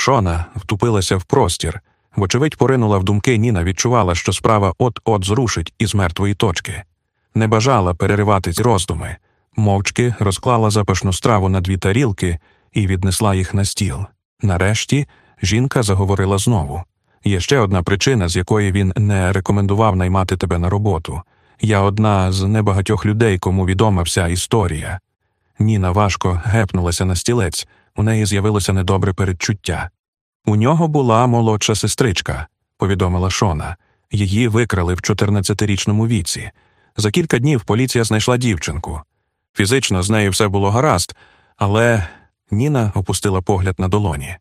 Шона втупилася в простір. Вочевидь, поринула в думки Ніна, відчувала, що справа от-от зрушить із мертвої точки. Не бажала переривати ці роздуми, мовчки розклала запашну страву на дві тарілки і віднесла їх на стіл. Нарешті жінка заговорила знову. Є ще одна причина, з якої він не рекомендував наймати тебе на роботу. Я одна з небагатьох людей, кому відома вся історія. Ніна важко гепнулася на стілець, у неї з'явилося недобре передчуття. У нього була молодша сестричка, повідомила Шона. Її викрали в 14-річному віці. За кілька днів поліція знайшла дівчинку. Фізично з нею все було гаразд, але Ніна опустила погляд на долоні.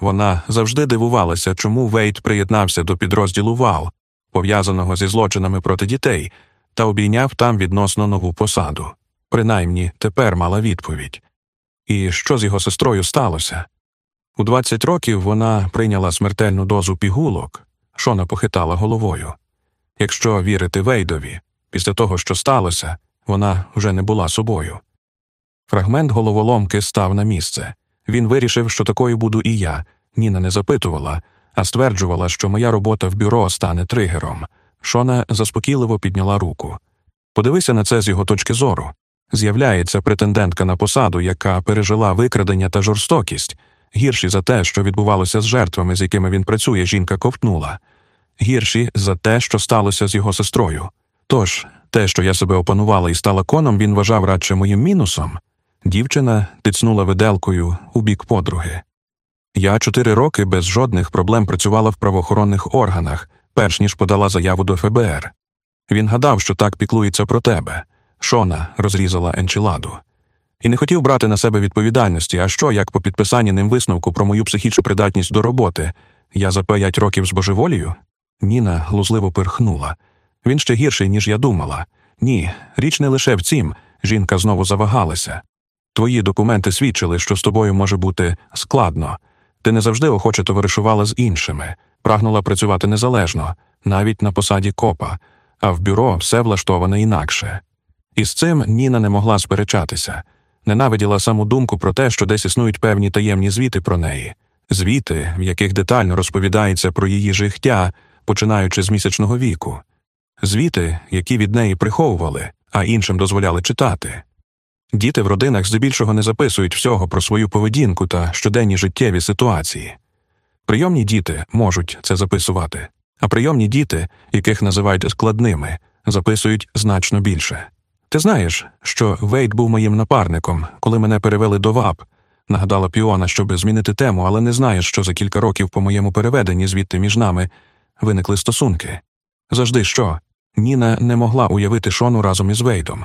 Вона завжди дивувалася, чому Вейт приєднався до підрозділу ВАЛ, пов'язаного зі злочинами проти дітей, та обійняв там відносно нову посаду. Принаймні тепер мала відповідь. І що з його сестрою сталося? У 20 років вона прийняла смертельну дозу пігулок, Шона похитала головою. Якщо вірити Вейдові, після того, що сталося, вона вже не була собою. Фрагмент головоломки став на місце. Він вирішив, що такою буду і я. Ніна не запитувала, а стверджувала, що моя робота в бюро стане тригером. Шона заспокійливо підняла руку. Подивися на це з його точки зору. З'являється претендентка на посаду, яка пережила викрадення та жорстокість. Гірші за те, що відбувалося з жертвами, з якими він працює, жінка ковтнула. Гірші за те, що сталося з його сестрою. Тож, те, що я себе опанувала і стала коном, він вважав радше моїм мінусом. Дівчина тицнула виделкою у бік подруги. Я чотири роки без жодних проблем працювала в правоохоронних органах, перш ніж подала заяву до ФБР. Він гадав, що так піклується про тебе. Шона розрізала енчіладу. І не хотів брати на себе відповідальності, а що, як по підписанні ним висновку про мою психічну придатність до роботи, я за п'ять років з божеволію? Ніна глузливо пирхнула. Він ще гірший, ніж я думала. Ні, річ не лише в цім, жінка знову завагалася. Твої документи свідчили, що з тобою може бути складно. Ти не завжди охоче товаришувала з іншими, прагнула працювати незалежно, навіть на посаді копа, а в бюро все влаштоване інакше. І з цим Ніна не могла сперечатися, ненавиділа саму думку про те, що десь існують певні таємні звіти про неї, звіти, в яких детально розповідається про її життя, починаючи з місячного віку, звіти, які від неї приховували, а іншим дозволяли читати. Діти в родинах здебільшого не записують всього про свою поведінку та щоденні життєві ситуації. Прийомні діти можуть це записувати, а прийомні діти, яких називають складними, записують значно більше. Ти знаєш, що Вейт був моїм напарником, коли мене перевели до ВАП, нагадала Піона, щоб змінити тему, але не знаєш, що за кілька років по моєму переведенні звідти між нами виникли стосунки. Завжди що? Ніна не могла уявити Шону разом із Вейдом.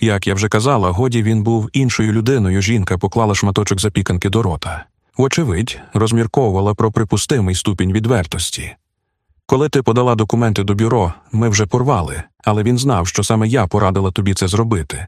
Як я вже казала, годі він був іншою людиною, жінка поклала шматочок запіканки до рота. Вочевидь, розмірковувала про припустимий ступінь відвертості. Коли ти подала документи до бюро, ми вже порвали, але він знав, що саме я порадила тобі це зробити,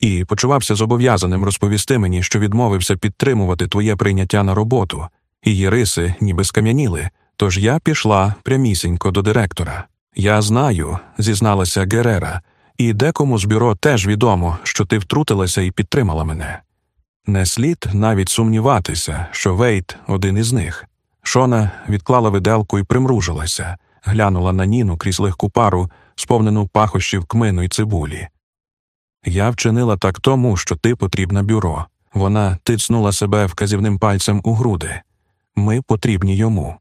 і почувався зобов'язаним розповісти мені, що відмовився підтримувати твоє прийняття на роботу, її риси ніби скам'яніли, тож я пішла прямісінько до директора. Я знаю, зізналася Герера, і декому з бюро теж відомо, що ти втрутилася і підтримала мене. Не слід навіть сумніватися, що Вейт один із них. Шона відклала виделку і примружилася, глянула на Ніну крізь легку пару, сповнену пахощів кмину й цибулі. Я вчинила так тому, що ти потрібна бюро. Вона тицнула себе вказівним пальцем у груди. Ми потрібні йому.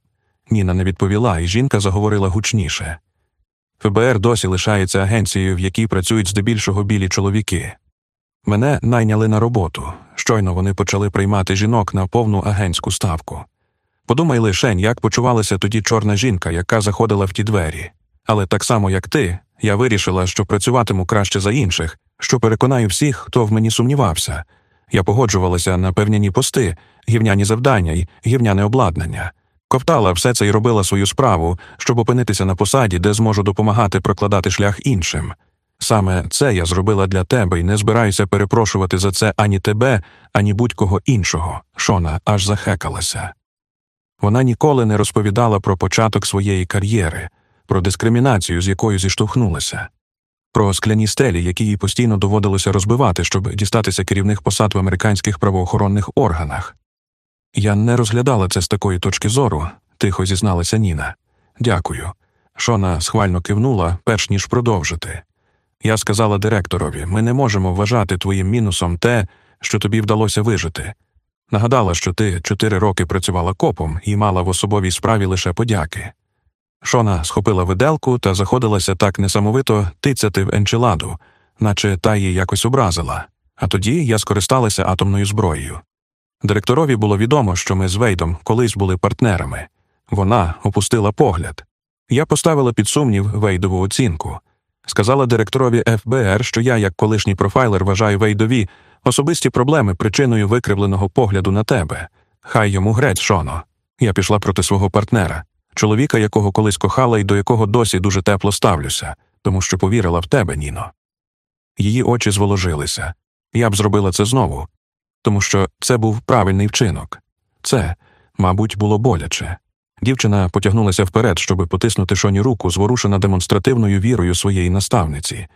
Ніна не відповіла, і жінка заговорила гучніше. ФБР досі лишається агенцією, в якій працюють здебільшого білі чоловіки. Мене найняли на роботу. Щойно вони почали приймати жінок на повну агентську ставку. Подумай лишень, як почувалася тоді чорна жінка, яка заходила в ті двері. Але так само, як ти, я вирішила, що працюватиму краще за інших, що переконаю всіх, хто в мені сумнівався. Я погоджувалася на певняні пости, гівняні завдання й гівняне обладнання. Ковтала все це і робила свою справу, щоб опинитися на посаді, де зможу допомагати прокладати шлях іншим. Саме це я зробила для тебе і не збираюся перепрошувати за це ані тебе, ані будь-кого іншого. Шона аж захекалася. Вона ніколи не розповідала про початок своєї кар'єри, про дискримінацію, з якою зіштовхнулася, про скляні стелі, які їй постійно доводилося розбивати, щоб дістатися керівних посад в американських правоохоронних органах. Я не розглядала це з такої точки зору, тихо зізналася Ніна. Дякую. Шона схвально кивнула, перш ніж продовжити. Я сказала директорові ми не можемо вважати твоїм мінусом те, що тобі вдалося вижити. Нагадала, що ти чотири роки працювала копом і мала в особовій справі лише подяки. Шона схопила виделку та заходилася так несамовито тицяти в енчеладу, наче та її якось образила, а тоді я скористалася атомною зброєю. Директорові було відомо, що ми з Вейдом колись були партнерами. Вона опустила погляд. Я поставила під сумнів Вейдову оцінку. Сказала директорові ФБР, що я, як колишній профайлер, вважаю Вейдові особисті проблеми причиною викривленого погляду на тебе. Хай йому грець, Шоно. Я пішла проти свого партнера, чоловіка, якого колись кохала і до якого досі дуже тепло ставлюся, тому що повірила в тебе, Ніно. Її очі зволожилися. Я б зробила це знову, тому що це був правильний вчинок. Це, мабуть, було боляче. Дівчина потягнулася вперед, щоб потиснути шоні руку, зворушена демонстративною вірою своєї наставниці.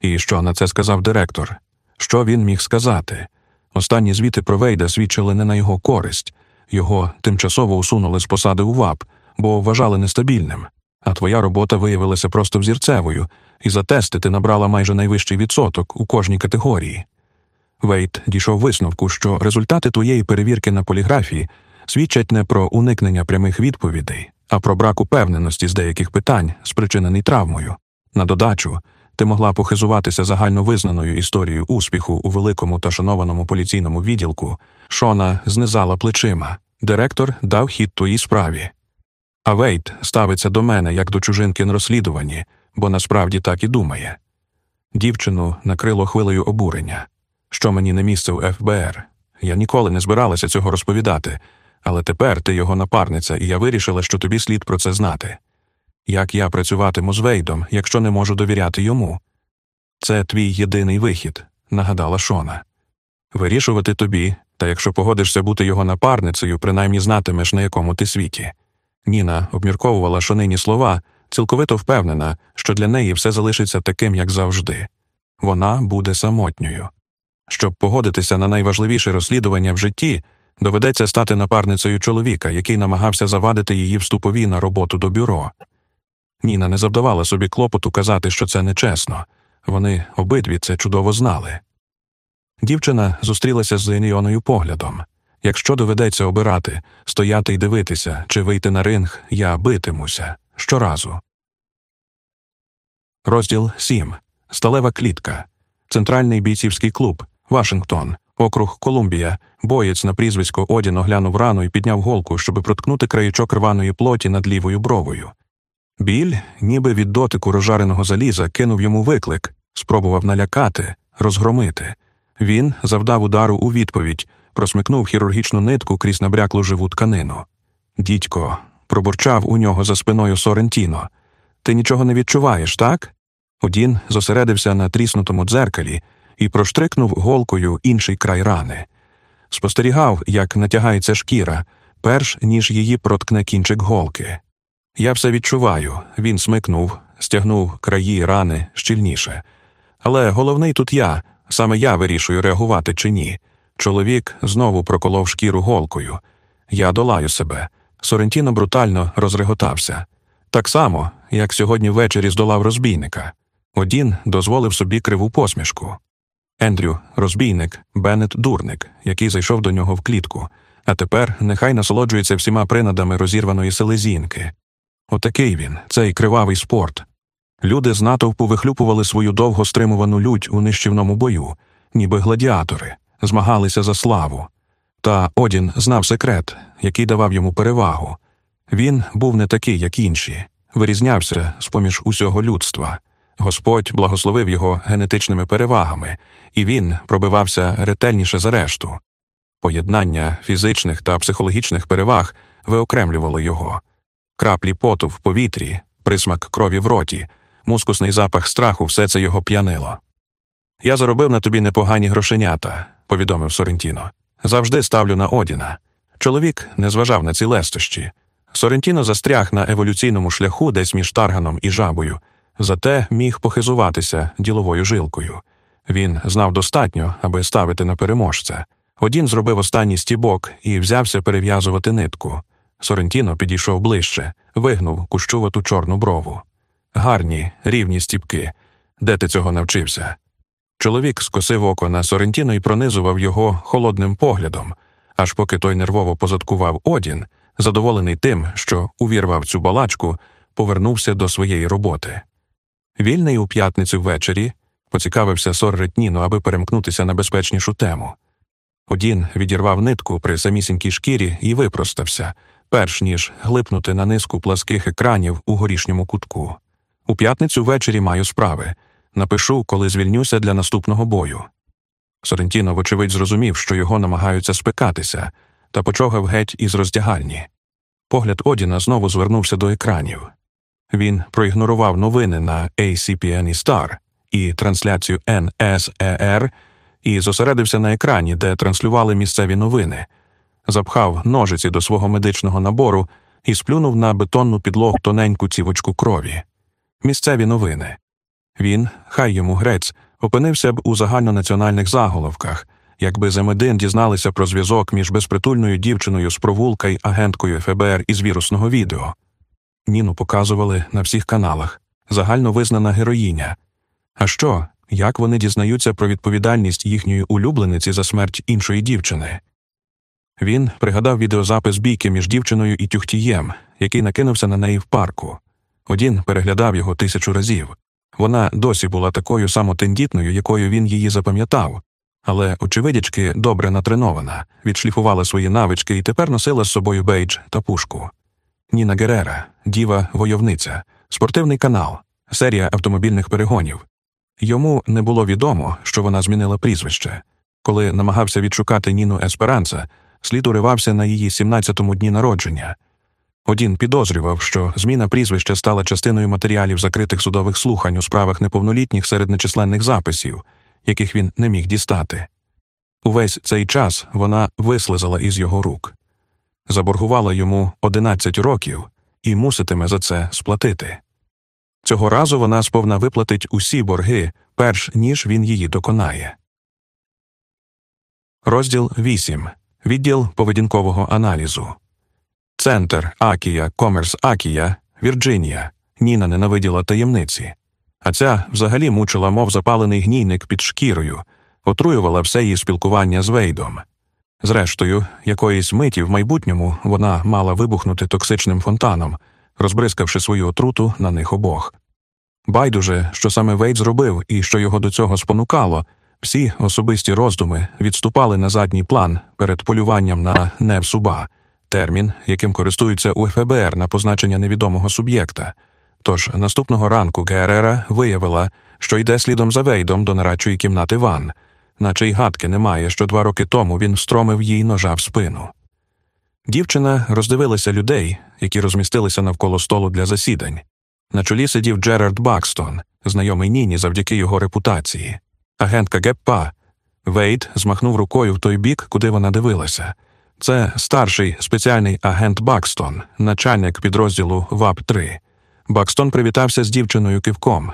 І що на це сказав директор? Що він міг сказати? Останні звіти про Вейда свідчили не на його користь, його тимчасово усунули з посади УВАП, бо вважали нестабільним, а твоя робота виявилася просто взірцевою, і за тести ти набрала майже найвищий відсоток у кожній категорії. Вейт дійшов висновку, що результати твоєї перевірки на поліграфії свідчать не про уникнення прямих відповідей, а про брак упевненості з деяких питань, спричинений травмою. На додачу, ти могла похизуватися загальновизнаною історією успіху у великому та шанованому поліційному відділку. Шона знизала плечима. Директор дав хід твоїй справі. А Вейт ставиться до мене як до чужинки на розслідуванні, бо насправді так і думає. Дівчину накрило хвилею обурення що мені не місце у ФБР. Я ніколи не збиралася цього розповідати, але тепер ти його напарниця, і я вирішила, що тобі слід про це знати. Як я працюватиму з Вейдом, якщо не можу довіряти йому? Це твій єдиний вихід, нагадала Шона. Вирішувати тобі, та якщо погодишся бути його напарницею, принаймні знатимеш, на якому ти світі. Ніна обмірковувала шонині слова, цілковито впевнена, що для неї все залишиться таким, як завжди. Вона буде самотньою. Щоб погодитися на найважливіше розслідування в житті, доведеться стати напарницею чоловіка, який намагався завадити її вступові на роботу до бюро. Ніна не завдавала собі клопоту казати, що це нечесно вони обидві це чудово знали. Дівчина зустрілася з Еніоною поглядом якщо доведеться обирати, стояти і дивитися, чи вийти на ринг, я битимуся щоразу. Розділ 7. Сталева клітка. Центральний бійцівський клуб. Вашингтон, округ Колумбія, боєць на прізвисько Одін оглянув рану і підняв голку, щоб проткнути краєчок рваної плоті над лівою бровою. Біль, ніби від дотику розжареного заліза, кинув йому виклик, спробував налякати, розгромити. Він завдав удару у відповідь, просмикнув хірургічну нитку крізь набряклу живу тканину. Дідько, пробурчав у нього за спиною Сорентіно. Ти нічого не відчуваєш, так? Одін зосередився на тріснутому дзеркалі і проштрикнув голкою інший край рани. Спостерігав, як натягається шкіра, перш ніж її проткне кінчик голки. Я все відчуваю, він смикнув, стягнув краї рани щільніше. Але головний тут я, саме я вирішую реагувати чи ні. Чоловік знову проколов шкіру голкою. Я долаю себе. Сорентіно брутально розреготався. Так само, як сьогодні ввечері здолав розбійника. Одін дозволив собі криву посмішку. Ендрю, розбійник, Беннет дурник, який зайшов до нього в клітку, а тепер нехай насолоджується всіма принадами розірваної селезінки. Отакий він, цей кривавий спорт. Люди з натовпу вихлюпували свою довго стримувану лють у нищівному бою, ніби гладіатори, змагалися за славу. Та Одін знав секрет, який давав йому перевагу. Він був не такий, як інші, вирізнявся з поміж усього людства. Господь благословив його генетичними перевагами, і він пробивався ретельніше за решту. Поєднання фізичних та психологічних переваг виокремлювало його, краплі поту в повітрі, присмак крові в роті, мускусний запах страху все це його п'янило. Я заробив на тобі непогані грошенята, повідомив Сорентіно. Завжди ставлю на Одіна. Чоловік не зважав на ці лестощі. Сорентіно застряг на еволюційному шляху десь між тарганом і жабою зате міг похизуватися діловою жилкою. Він знав достатньо, аби ставити на переможця. Один зробив останній стібок і взявся перев'язувати нитку. Сорентіно підійшов ближче, вигнув кущувату чорну брову. Гарні, рівні стібки. Де ти цього навчився? Чоловік скосив око на Сорентіно і пронизував його холодним поглядом, аж поки той нервово позадкував Одін, задоволений тим, що увірвав цю балачку, повернувся до своєї роботи. Вільний у п'ятницю ввечері поцікавився Сор Ретніно, аби перемкнутися на безпечнішу тему. Одін відірвав нитку при самісінькій шкірі і випростався, перш ніж глипнути на низку пласких екранів у горішньому кутку. У п'ятницю ввечері маю справи. Напишу, коли звільнюся для наступного бою. Сорентіно, вочевидь, зрозумів, що його намагаються спекатися, та почогав геть із роздягальні. Погляд Одіна знову звернувся до екранів. Він проігнорував новини на ACPN і Star і трансляцію NSER і зосередився на екрані, де транслювали місцеві новини, запхав ножиці до свого медичного набору і сплюнув на бетонну підлогу тоненьку цівочку крові. Місцеві новини. Він, хай йому грець, опинився б у загальнонаціональних заголовках, якби Земедин дізналися про зв'язок між безпритульною дівчиною з провулка й агенткою ФБР із вірусного відео. Ніну показували на всіх каналах загально визнана героїня. А що, як вони дізнаються про відповідальність їхньої улюблениці за смерть іншої дівчини? Він пригадав відеозапис бійки між дівчиною і тюхтієм, який накинувся на неї в парку. Одін переглядав його тисячу разів. Вона досі була такою самотендітною, якою він її запам'ятав, але, очевидячки, добре натренована, відшліфувала свої навички і тепер носила з собою бейдж та пушку. Ніна Герера, діва войовниця, спортивний канал, серія автомобільних перегонів. Йому не було відомо, що вона змінила прізвище. Коли намагався відшукати Ніну Есперанца, слід уривався на її 17-му дні народження. Одін підозрював, що зміна прізвища стала частиною матеріалів закритих судових слухань у справах неповнолітніх серед нечисленних записів, яких він не міг дістати. Увесь цей час вона вислизала із його рук, заборгувала йому 11 років і муситиме за це сплатити. Цього разу вона сповна виплатить усі борги, перш ніж він її доконає. Розділ 8. Відділ поведінкового аналізу. Центр Акія Комерс Акія, Вірджинія. Ніна ненавиділа таємниці. А ця взагалі мучила, мов запалений гнійник під шкірою, отруювала все її спілкування з Вейдом. Зрештою, якоїсь миті в майбутньому вона мала вибухнути токсичним фонтаном, розбризкавши свою отруту на них обох. Байдуже, що саме Вейд зробив і що його до цього спонукало, всі особисті роздуми відступали на задній план перед полюванням на невсуба термін, яким користуються у ФБР на позначення невідомого суб'єкта. Тож наступного ранку Герера виявила, що йде слідом за Вейдом до нарадчої кімнати Ван, наче й гадки немає, що два роки тому він стромив їй ножа в спину. Дівчина роздивилася людей, які розмістилися навколо столу для засідань. На чолі сидів Джерард Бакстон, знайомий Ніні завдяки його репутації. Агентка Геппа. Вейд змахнув рукою в той бік, куди вона дивилася. Це старший спеціальний агент Бакстон, начальник підрозділу ВАП 3 Бакстон привітався з дівчиною кивком.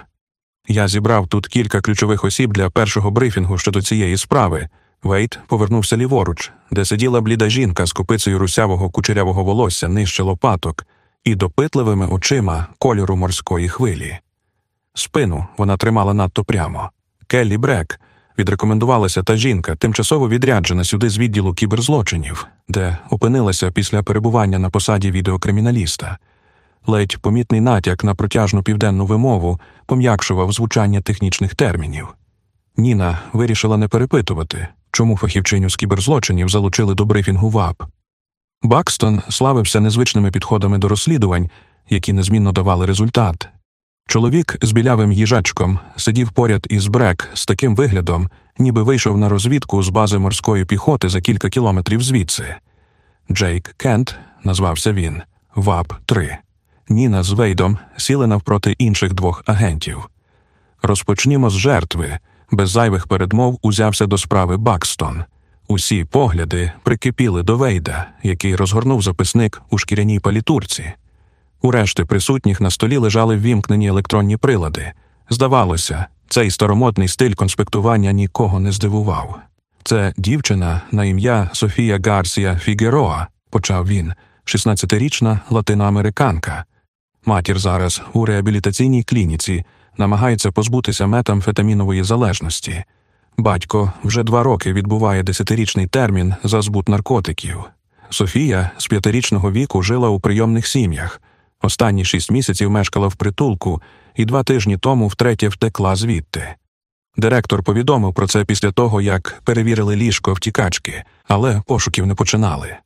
Я зібрав тут кілька ключових осіб для першого брифінгу щодо цієї справи. Вейт повернувся ліворуч, де сиділа бліда жінка з купицею русявого кучерявого волосся нижче лопаток і допитливими очима кольору морської хвилі. Спину вона тримала надто прямо. Келлі Брек відрекомендувалася та жінка, тимчасово відряджена сюди з відділу кіберзлочинів, де опинилася після перебування на посаді відеокриміналіста. Ледь помітний натяк на протяжну південну вимову пом'якшував звучання технічних термінів. Ніна вирішила не перепитувати, чому фахівчиню з кіберзлочинів залучили до брифінгу ВАП. Бакстон славився незвичними підходами до розслідувань, які незмінно давали результат. Чоловік з білявим їжачком сидів поряд із Брек з таким виглядом, ніби вийшов на розвідку з бази морської піхоти за кілька кілометрів звідси. Джейк Кент, назвався він, ВАП 3 Ніна з Вейдом сіли навпроти інших двох агентів. Розпочнімо з жертви. Без зайвих передмов узявся до справи Бакстон. Усі погляди прикипіли до Вейда, який розгорнув записник у шкіряній палітурці. У решти присутніх на столі лежали ввімкнені електронні прилади. Здавалося, цей старомодний стиль конспектування нікого не здивував. Це дівчина на ім'я Софія Гарсія Фігероа, почав він, 16-річна латиноамериканка. Матір зараз у реабілітаційній клініці намагається позбутися метамфетамінової залежності. Батько вже два роки відбуває десятирічний термін за збут наркотиків. Софія з п'ятирічного віку жила у прийомних сім'ях. Останні шість місяців мешкала в притулку і два тижні тому втретє втекла звідти. Директор повідомив про це після того, як перевірили ліжко втікачки, але пошуків не починали.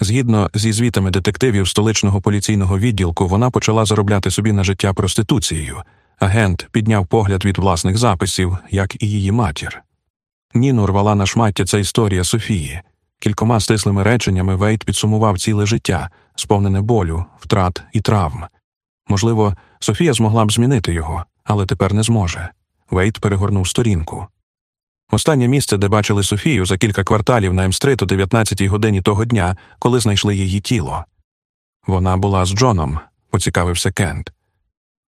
Згідно зі звітами детективів столичного поліційного відділку, вона почала заробляти собі на життя проституцією. Агент підняв погляд від власних записів, як і її матір. Ніну рвала на шмаття ця історія Софії. Кількома стислими реченнями Вейт підсумував ціле життя, сповнене болю, втрат і травм. Можливо, Софія змогла б змінити його, але тепер не зможе. Вейт перегорнув сторінку. Останнє місце, де бачили Софію за кілька кварталів на М-стрит о 19-й годині того дня, коли знайшли її тіло. Вона була з Джоном, поцікавився Кент.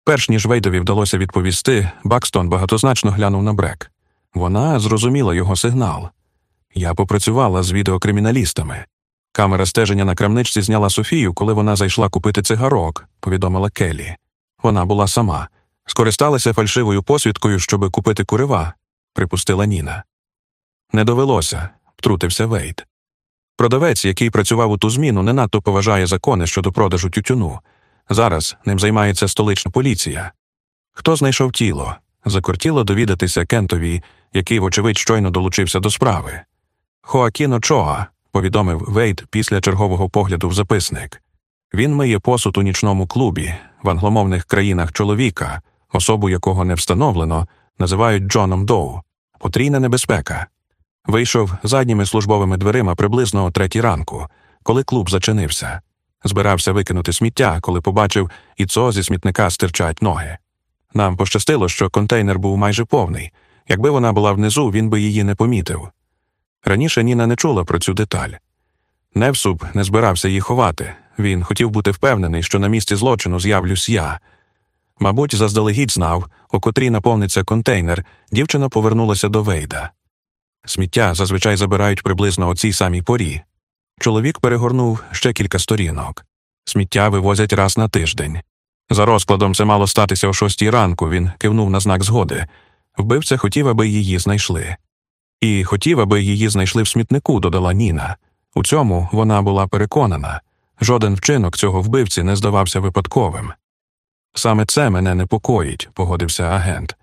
Перш ніж Вейдові вдалося відповісти, Бакстон багатозначно глянув на брек. Вона зрозуміла його сигнал. Я попрацювала з відеокриміналістами. Камера стеження на крамничці зняла Софію, коли вона зайшла купити цигарок, повідомила Келлі. Вона була сама. Скористалася фальшивою посвідкою, щоби купити курива, припустила Ніна. Не довелося, втрутився Вейт. Продавець, який працював у ту зміну, не надто поважає закони щодо продажу тютюну. Зараз ним займається столична поліція. Хто знайшов тіло? Закортіло довідатися Кентові, який, вочевидь, щойно долучився до справи. Хоакіно Чоа, повідомив Вейт після чергового погляду в записник. Він миє посуд у нічному клубі в англомовних країнах чоловіка, особу якого не встановлено, називають Джоном Доу. Потрійна небезпека. Вийшов задніми службовими дверима приблизно о третій ранку, коли клуб зачинився. Збирався викинути сміття, коли побачив, і цо зі смітника стирчать ноги. Нам пощастило, що контейнер був майже повний. Якби вона була внизу, він би її не помітив. Раніше Ніна не чула про цю деталь. Невсуб не збирався її ховати. Він хотів бути впевнений, що на місці злочину з'явлюсь я. Мабуть, заздалегідь знав, у котрій наповниться контейнер, дівчина повернулася до Вейда. Сміття зазвичай забирають приблизно о цій самій порі. Чоловік перегорнув ще кілька сторінок. Сміття вивозять раз на тиждень. За розкладом це мало статися о шостій ранку, він кивнув на знак згоди. Вбивця хотів, аби її знайшли. І хотів, аби її знайшли в смітнику, додала Ніна. У цьому вона була переконана жоден вчинок цього вбивці не здавався випадковим. Саме це мене непокоїть, погодився агент.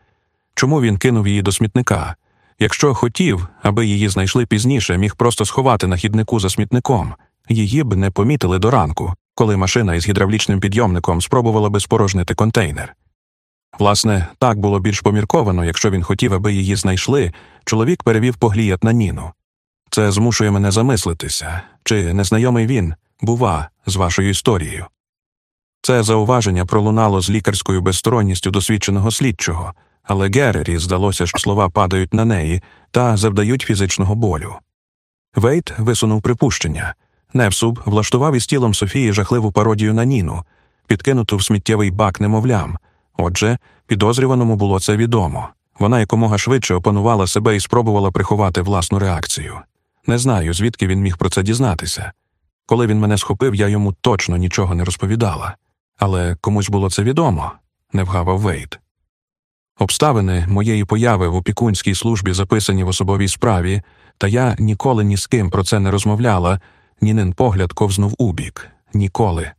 Чому він кинув її до смітника? Якщо хотів, аби її знайшли пізніше, міг просто сховати на хіднику за смітником, її б не помітили до ранку, коли машина із гідравлічним підйомником спробувала би спорожнити контейнер. Власне, так було більш помірковано, якщо він хотів, аби її знайшли, чоловік перевів погліят на Ніну. Це змушує мене замислитися, чи незнайомий він, бува, з вашою історією. Це зауваження пролунало з лікарською безсторонністю досвідченого слідчого, але Герері здалося, що слова падають на неї та завдають фізичного болю. Вейт висунув припущення. Невсуб влаштував із тілом Софії жахливу пародію на Ніну, підкинуту в сміттєвий бак немовлям. Отже, підозрюваному було це відомо. Вона якомога швидше опанувала себе і спробувала приховати власну реакцію. Не знаю, звідки він міг про це дізнатися. Коли він мене схопив, я йому точно нічого не розповідала. Але комусь було це відомо, не вгавав Вейт. Обставини моєї появи в опікунській службі записані в особовій справі, та я ніколи ні з ким про це не розмовляла, нінин погляд ковзнув убік. Ніколи.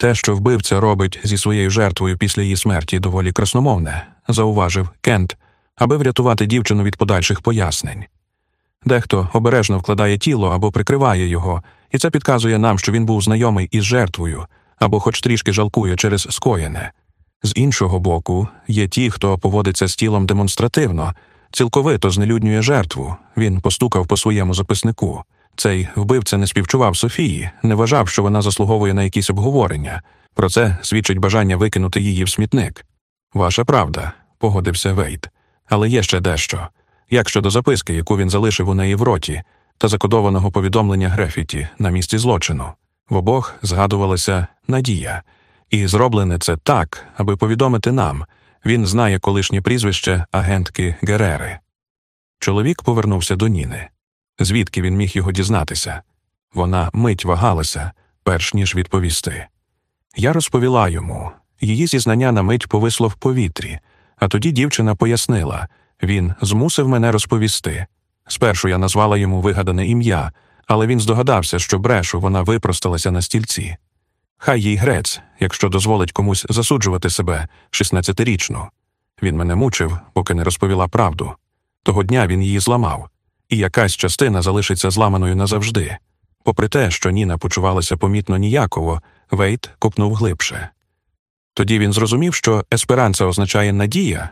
Те, що вбивця робить зі своєю жертвою після її смерті, доволі красномовне, зауважив Кент, аби врятувати дівчину від подальших пояснень. Дехто обережно вкладає тіло або прикриває його, і це підказує нам, що він був знайомий із жертвою або хоч трішки жалкує через скоєне. З іншого боку, є ті, хто поводиться з тілом демонстративно, цілковито знелюднює жертву. Він постукав по своєму записнику. Цей вбивця не співчував Софії, не вважав, що вона заслуговує на якісь обговорення. Про це свідчить бажання викинути її в смітник. Ваша правда, погодився Вейт. Але є ще дещо. Як щодо записки, яку він залишив у неї в роті, та закодованого повідомлення Грефіті на місці злочину. В обох згадувалася надія, і зроблене це так, аби повідомити нам він знає колишнє прізвище агентки Герери. Чоловік повернувся до Ніни. Звідки він міг його дізнатися? Вона мить вагалася, перш ніж відповісти. Я розповіла йому. Її зізнання на мить повисло в повітрі, а тоді дівчина пояснила він змусив мене розповісти. Спершу я назвала йому вигадане ім'я, але він здогадався, що брешу вона випросталася на стільці. Хай їй грець, якщо дозволить комусь засуджувати себе, 16-річну. Він мене мучив, поки не розповіла правду. Того дня він її зламав, і якась частина залишиться зламаною назавжди. Попри те, що Ніна почувалася помітно ніяково, Вейт копнув глибше. Тоді він зрозумів, що есперанца означає надія.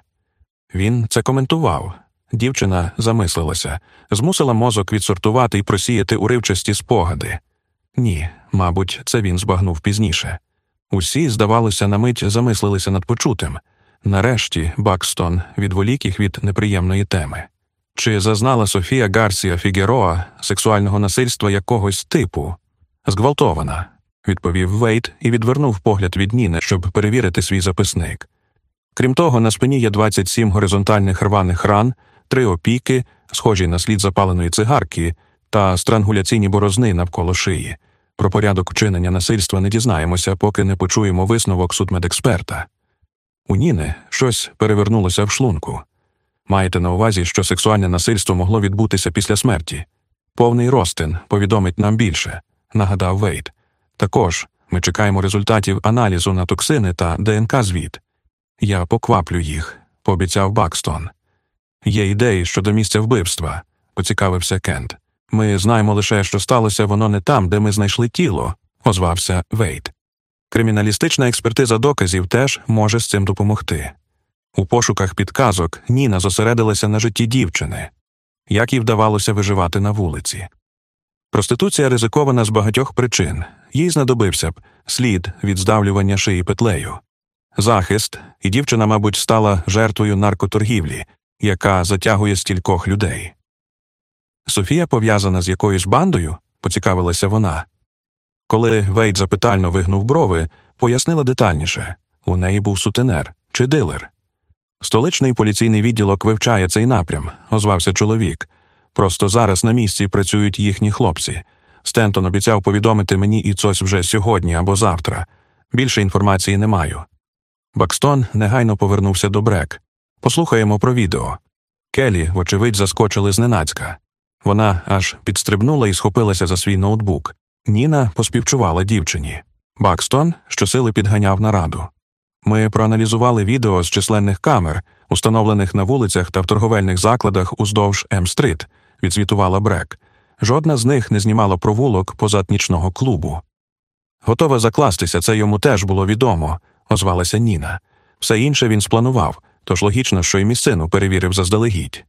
Він це коментував. Дівчина замислилася, змусила мозок відсортувати і просіяти уривчасті спогади. Ні, мабуть, це він збагнув пізніше. Усі, здавалося, на мить замислилися над почутим. Нарешті Бакстон відволік їх від неприємної теми. Чи зазнала Софія Гарсія Фігероа сексуального насильства якогось типу? Зґвалтована, відповів Вейт і відвернув погляд від Ніни, щоб перевірити свій записник. Крім того, на спині є 27 горизонтальних рваних ран, три опіки, схожі на слід запаленої цигарки, та странгуляційні борозни навколо шиї. Про порядок вчинення насильства не дізнаємося, поки не почуємо висновок судмедексперта. У Ніни щось перевернулося в шлунку. Маєте на увазі, що сексуальне насильство могло відбутися після смерті. Повний розтин повідомить нам більше, нагадав Вейт. Також ми чекаємо результатів аналізу на токсини та ДНК звіт. Я покваплю їх, пообіцяв Бакстон. Є ідеї щодо місця вбивства, поцікавився Кент. Ми знаємо лише, що сталося воно не там, де ми знайшли тіло, озвався Вейт. Криміналістична експертиза доказів теж може з цим допомогти. У пошуках підказок Ніна зосередилася на житті дівчини, як їй вдавалося виживати на вулиці. Проституція ризикована з багатьох причин, їй знадобився б слід від здавлювання шиї петлею, захист, і дівчина, мабуть, стала жертвою наркоторгівлі, яка затягує стількох людей. Софія пов'язана з якоюсь бандою, поцікавилася вона. Коли Вейт запитально вигнув брови, пояснила детальніше у неї був сутенер чи дилер. Столичний поліційний відділок вивчає цей напрям, озвався чоловік. Просто зараз на місці працюють їхні хлопці. Стентон обіцяв повідомити мені і цось вже сьогодні або завтра. Більше інформації не маю. Бакстон негайно повернувся до брек. Послухаємо про відео. Келі, вочевидь, заскочили зненацька. Вона аж підстрибнула і схопилася за свій ноутбук. Ніна поспівчувала дівчині. Бакстон щосили підганяв нараду. Ми проаналізували відео з численних камер, установлених на вулицях та в торговельних закладах уздовж М-стрит, відзвітувала Брек. Жодна з них не знімала провулок позад нічного клубу. Готова закластися, це йому теж було відомо, озвалася Ніна. Все інше він спланував, тож логічно, що й місцину перевірив заздалегідь.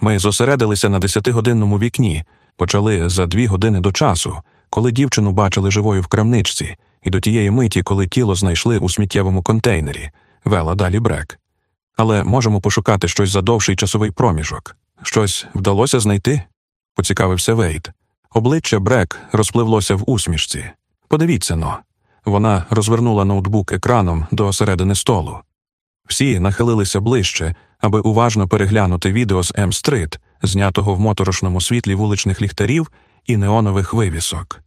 Ми зосередилися на десятигодинному вікні, почали за дві години до часу, коли дівчину бачили живою в крамничці, і до тієї миті, коли тіло знайшли у сміттєвому контейнері, вела далі брек. Але можемо пошукати щось за довший часовий проміжок. Щось вдалося знайти? поцікавився Вейт. Обличчя Брек розпливлося в усмішці. Подивіться но. Вона розвернула ноутбук екраном до середини столу. Всі нахилилися ближче, аби уважно переглянути відео з М-стрит, знятого в моторошному світлі вуличних ліхтарів і неонових вивісок.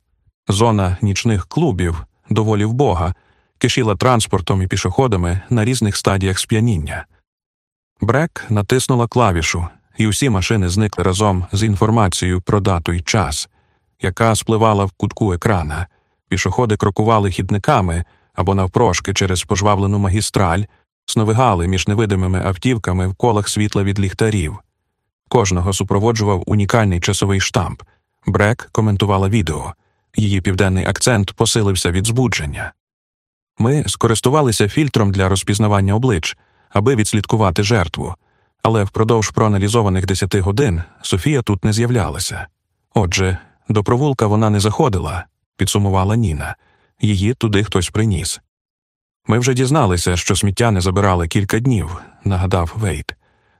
Зона нічних клубів, доволі вбога, кишіла транспортом і пішоходами на різних стадіях сп'яніння. Брек натиснула клавішу, і усі машини зникли разом з інформацією про дату і час, яка спливала в кутку екрана. Пішоходи крокували хідниками або навпрошки через пожвавлену магістраль, сновигали між невидимими автівками в колах світла від ліхтарів. Кожного супроводжував унікальний часовий штамп. Брек коментувала відео. Її південний акцент посилився від збудження. Ми скористувалися фільтром для розпізнавання облич, аби відслідкувати жертву, але впродовж проаналізованих десяти годин Софія тут не з'являлася. Отже, до провулка вона не заходила, підсумувала Ніна. Її туди хтось приніс. Ми вже дізналися, що сміття не забирали кілька днів, нагадав Вейт.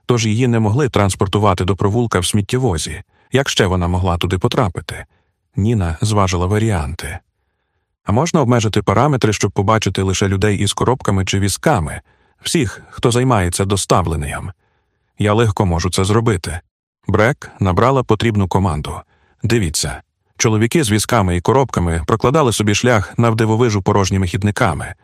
Тож її не могли транспортувати до провулка в сміттєвозі. Як ще вона могла туди потрапити? Ніна зважила варіанти. А можна обмежити параметри, щоб побачити лише людей із коробками чи візками, всіх, хто займається доставленням. Я легко можу це зробити. Брек набрала потрібну команду. Дивіться. Чоловіки з візками і коробками прокладали собі шлях навдивовижу порожніми хідниками.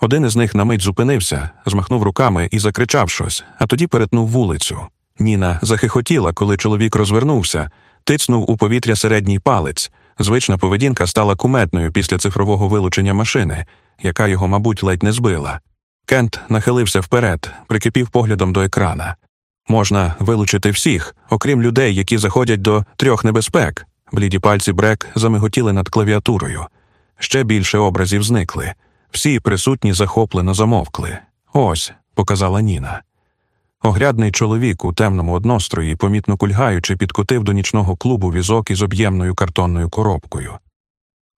Один із них на мить зупинився, змахнув руками і закричав щось, а тоді перетнув вулицю. Ніна захихотіла, коли чоловік розвернувся, тицнув у повітря середній палець. Звична поведінка стала куметною після цифрового вилучення машини, яка його, мабуть, ледь не збила. Кент нахилився вперед, прикипів поглядом до екрана. Можна вилучити всіх, окрім людей, які заходять до трьох небезпек. Бліді пальці Брек замиготіли над клавіатурою. Ще більше образів зникли. Всі присутні захоплено замовкли. Ось, показала Ніна. Огрядний чоловік у темному однострої, помітно кульгаючи, підкотив до нічного клубу візок із об'ємною картонною коробкою.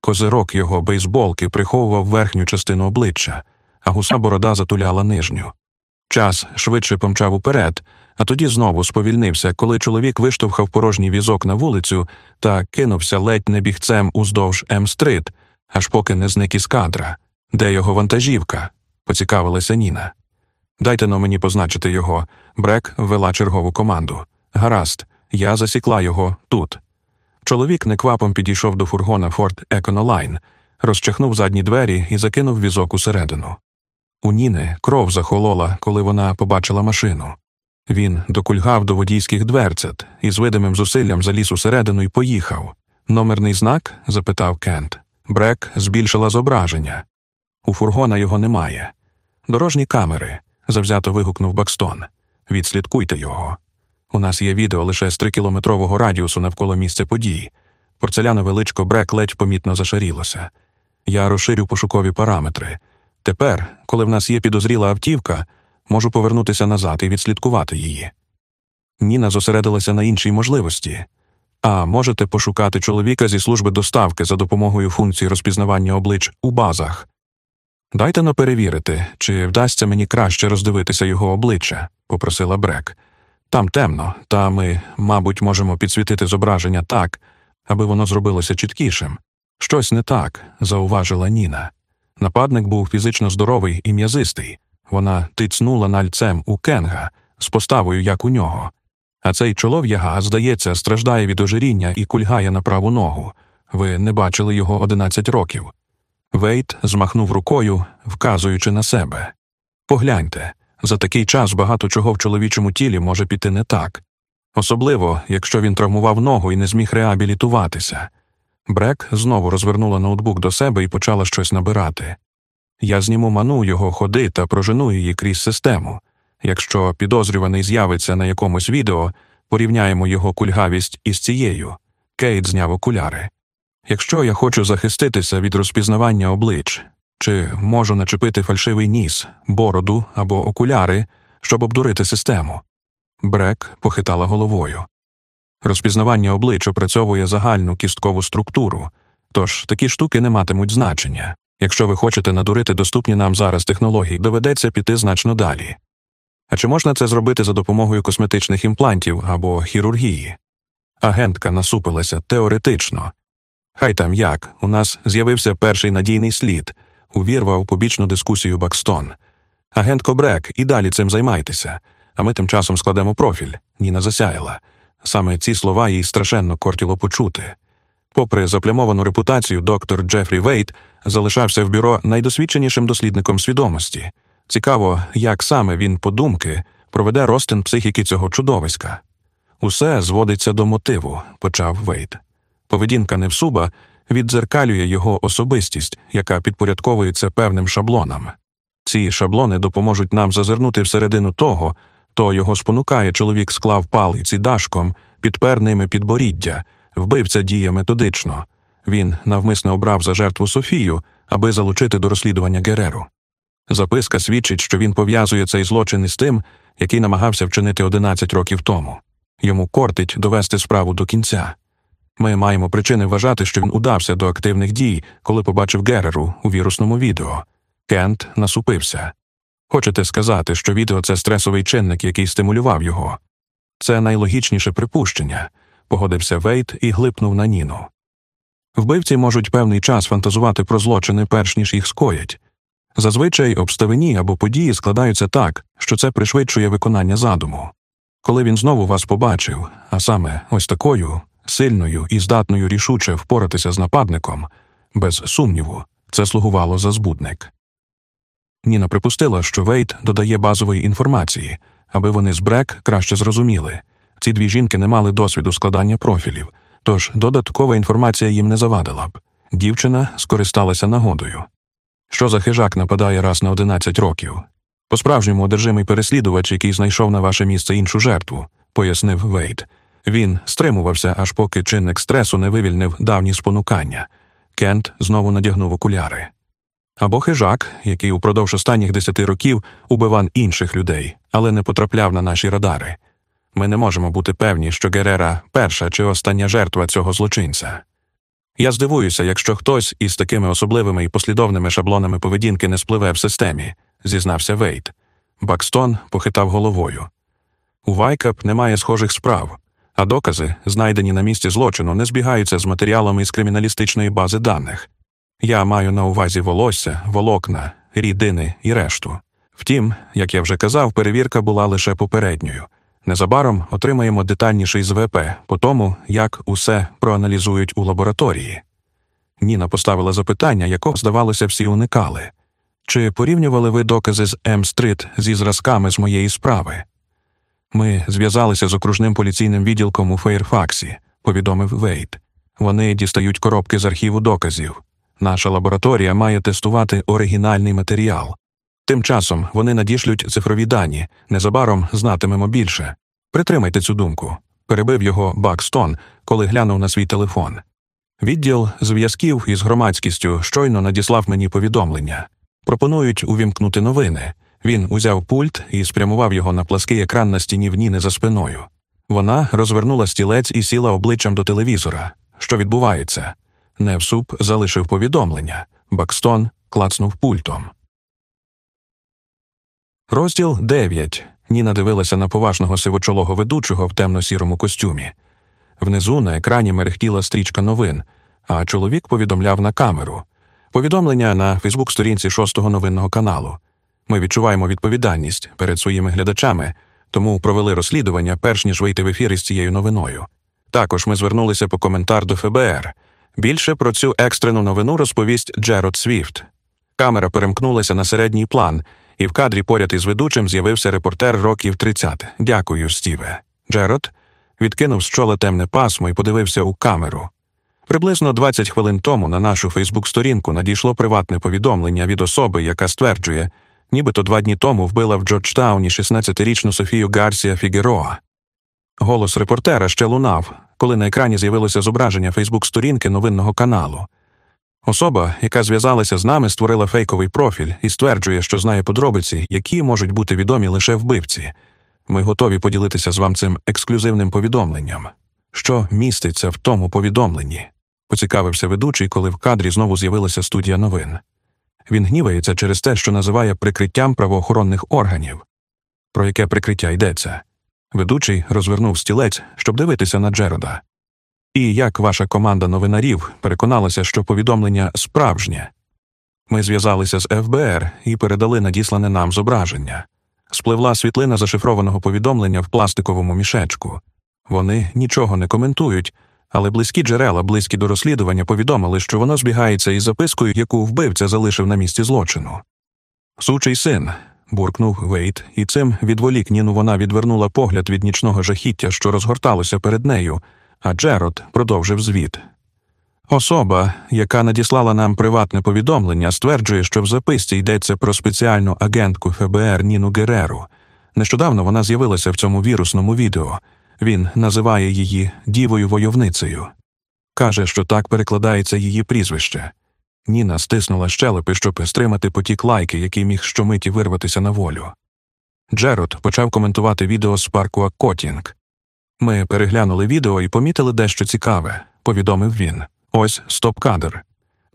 Козирок його бейсболки приховував верхню частину обличчя, а гуса борода затуляла нижню. Час швидше помчав уперед, а тоді знову сповільнився, коли чоловік виштовхав порожній візок на вулицю та кинувся ледь не бігцем уздовж М-стрит, аж поки не зник із кадра. Де його вантажівка? поцікавилася Ніна. Дайте но мені позначити його. Брек ввела чергову команду. Гаразд, я засікла його тут. Чоловік неквапом підійшов до фургона Ford Econoline, розчахнув задні двері і закинув візок усередину. У Ніни кров захолола, коли вона побачила машину. Він докульгав до водійських дверцят і з видимим зусиллям заліз усередину і поїхав. Номерний знак? запитав Кент. Брек збільшила зображення. У фургона його немає. Дорожні камери, завзято вигукнув Бакстон. Відслідкуйте його. У нас є відео лише з трикілометрового радіусу навколо місця подій. Порцелянове личко Брек ледь помітно зашарілося. Я розширю пошукові параметри. Тепер, коли в нас є підозріла автівка, можу повернутися назад і відслідкувати її. Ніна зосередилася на іншій можливості. А можете пошукати чоловіка зі служби доставки за допомогою функції розпізнавання облич у базах. Дайте но перевірити, чи вдасться мені краще роздивитися його обличчя, попросила Брек. Там темно, та ми, мабуть, можемо підсвітити зображення так, аби воно зробилося чіткішим. Щось не так, зауважила Ніна. Нападник був фізично здоровий і м'язистий. Вона тицнула нальцем у кенга з поставою, як у нього. А цей чолов'яга, здається, страждає від ожиріння і кульгає на праву ногу. Ви не бачили його одинадцять років. Вейт змахнув рукою, вказуючи на себе. Погляньте, за такий час багато чого в чоловічому тілі може піти не так, особливо, якщо він травмував ногу і не зміг реабілітуватися. Брек знову розвернула ноутбук до себе і почала щось набирати. Я зніму ману його ходи та прожену її крізь систему. Якщо підозрюваний з'явиться на якомусь відео, порівняємо його кульгавість із цією. Кейт зняв окуляри. Якщо я хочу захиститися від розпізнавання облич, чи можу начепити фальшивий ніс, бороду або окуляри, щоб обдурити систему. Брек похитала головою. Розпізнавання облич опрацьовує загальну кісткову структуру, тож такі штуки не матимуть значення. Якщо ви хочете надурити доступні нам зараз технології, доведеться піти значно далі. А чи можна це зробити за допомогою косметичних імплантів або хірургії? Агентка насупилася теоретично. Хай там як, у нас з'явився перший надійний слід, увірвав побічну дискусію Бакстон. Агентко Брек, і далі цим займайтеся, а ми тим часом складемо профіль. Ніна засяяла. Саме ці слова їй страшенно кортіло почути. Попри заплямовану репутацію, доктор Джефрі Вейт залишався в бюро найдосвідченішим дослідником свідомості. Цікаво, як саме він, подумки, проведе розтин психіки цього чудовиська. Усе зводиться до мотиву, почав Вейт. Поведінка Невсуба віддзеркалює його особистість, яка підпорядковується певним шаблонам. Ці шаблони допоможуть нам зазирнути всередину того, то його спонукає чоловік склав палиці дашком, підпер ними підборіддя, вбивця діє методично. Він навмисно обрав за жертву Софію, аби залучити до розслідування Гереру. Записка свідчить, що він пов'язує цей злочин із тим, який намагався вчинити 11 років тому. Йому кортить довести справу до кінця. Ми маємо причини вважати, що він удався до активних дій, коли побачив Гереру у вірусному відео. Кент насупився. Хочете сказати, що відео це стресовий чинник, який стимулював його? Це найлогічніше припущення, погодився Вейт і глипнув на Ніну. Вбивці можуть певний час фантазувати про злочини, перш ніж їх скоять. Зазвичай обставині або події складаються так, що це пришвидшує виконання задуму. Коли він знову вас побачив, а саме ось такою сильною і здатною рішуче впоратися з нападником, без сумніву, це слугувало за збудник. Ніна припустила, що Вейт додає базової інформації, аби вони з Брек краще зрозуміли. Ці дві жінки не мали досвіду складання профілів, тож додаткова інформація їм не завадила б. Дівчина скористалася нагодою. Що за хижак нападає раз на 11 років? По справжньому одержимий переслідувач, який знайшов на ваше місце іншу жертву, пояснив Вейт. Він стримувався, аж поки чинник стресу не вивільнив давні спонукання. Кент знову надягнув окуляри. Або хижак, який упродовж останніх десяти років убивав інших людей, але не потрапляв на наші радари. Ми не можемо бути певні, що Герера перша чи остання жертва цього злочинця. Я здивуюся, якщо хтось із такими особливими і послідовними шаблонами поведінки не спливе в системі, зізнався Вейт. Бакстон похитав головою. У ВІКАП немає схожих справ, а докази, знайдені на місці злочину, не збігаються з матеріалами із криміналістичної бази даних. Я маю на увазі волосся, волокна, рідини і решту. Втім, як я вже казав, перевірка була лише попередньою. Незабаром отримаємо детальніший звіт по тому, як усе проаналізують у лабораторії. Ніна поставила запитання, якого, здавалося, всі уникали. Чи порівнювали ви докази з М-стрит зі зразками з моєї справи? Ми зв'язалися з окружним поліційним відділком у Фейрфаксі, повідомив Вейт. Вони дістають коробки з архіву доказів. Наша лабораторія має тестувати оригінальний матеріал. Тим часом вони надішлють цифрові дані, незабаром знатимемо більше. Притримайте цю думку. Перебив його Бакстон, коли глянув на свій телефон. Відділ зв'язків із громадськістю щойно надіслав мені повідомлення. Пропонують увімкнути новини. Він узяв пульт і спрямував його на плаский екран на стіні в Ніни за спиною. Вона розвернула стілець і сіла обличчям до телевізора. Що відбувається? Невсуп залишив повідомлення. Бакстон клацнув пультом. Розділ 9. Ніна дивилася на поважного сивочолого ведучого в темно-сірому костюмі. Внизу на екрані мерехтіла стрічка новин, а чоловік повідомляв на камеру. Повідомлення на Фейсбук-сторінці шостого новинного каналу. Ми відчуваємо відповідальність перед своїми глядачами, тому провели розслідування, перш ніж вийти в ефір із цією новиною. Також ми звернулися по коментар до ФБР. Більше про цю екстрену новину розповість Джерод Свіфт. Камера перемкнулася на середній план, і в кадрі поряд із ведучим з'явився репортер років 30. Дякую, Стіве. Джерод відкинув з чола темне пасмо і подивився у камеру. Приблизно 20 хвилин тому на нашу Фейсбук-сторінку надійшло приватне повідомлення від особи, яка стверджує, нібито два дні тому вбила в Джорджтауні 16-річну Софію Гарсія Фігероа. Голос репортера ще лунав, коли на екрані з'явилося зображення Фейсбук-сторінки новинного каналу. Особа, яка зв'язалася з нами, створила фейковий профіль і стверджує, що знає подробиці, які можуть бути відомі лише вбивці. Ми готові поділитися з вам цим ексклюзивним повідомленням. Що міститься в тому повідомленні? поцікавився ведучий, коли в кадрі знову з'явилася студія новин. Він гнівається через те, що називає прикриттям правоохоронних органів. Про яке прикриття йдеться? Ведучий розвернув стілець, щоб дивитися на Джерода. І як ваша команда новинарів переконалася, що повідомлення справжнє. Ми зв'язалися з ФБР і передали надіслане нам зображення. Спливла світлина зашифрованого повідомлення в пластиковому мішечку. Вони нічого не коментують, але близькі джерела, близькі до розслідування, повідомили, що воно збігається із запискою, яку вбивця залишив на місці злочину. Сучий син. буркнув Вейт, і цим відволік Ніну вона відвернула погляд від нічного жахіття, що розгорталося перед нею, а Джерод продовжив звіт. Особа, яка надіслала нам приватне повідомлення, стверджує, що в записці йдеться про спеціальну агентку ФБР Ніну Гереру. Нещодавно вона з'явилася в цьому вірусному відео. Він називає її дівою войовницею. Каже, що так перекладається її прізвище. Ніна стиснула щелепи, щоб стримати потік лайки, який міг щомиті вирватися на волю. Джерод почав коментувати відео з парку Аккотінг. Ми переглянули відео і помітили дещо цікаве, повідомив він. Ось стоп-кадр.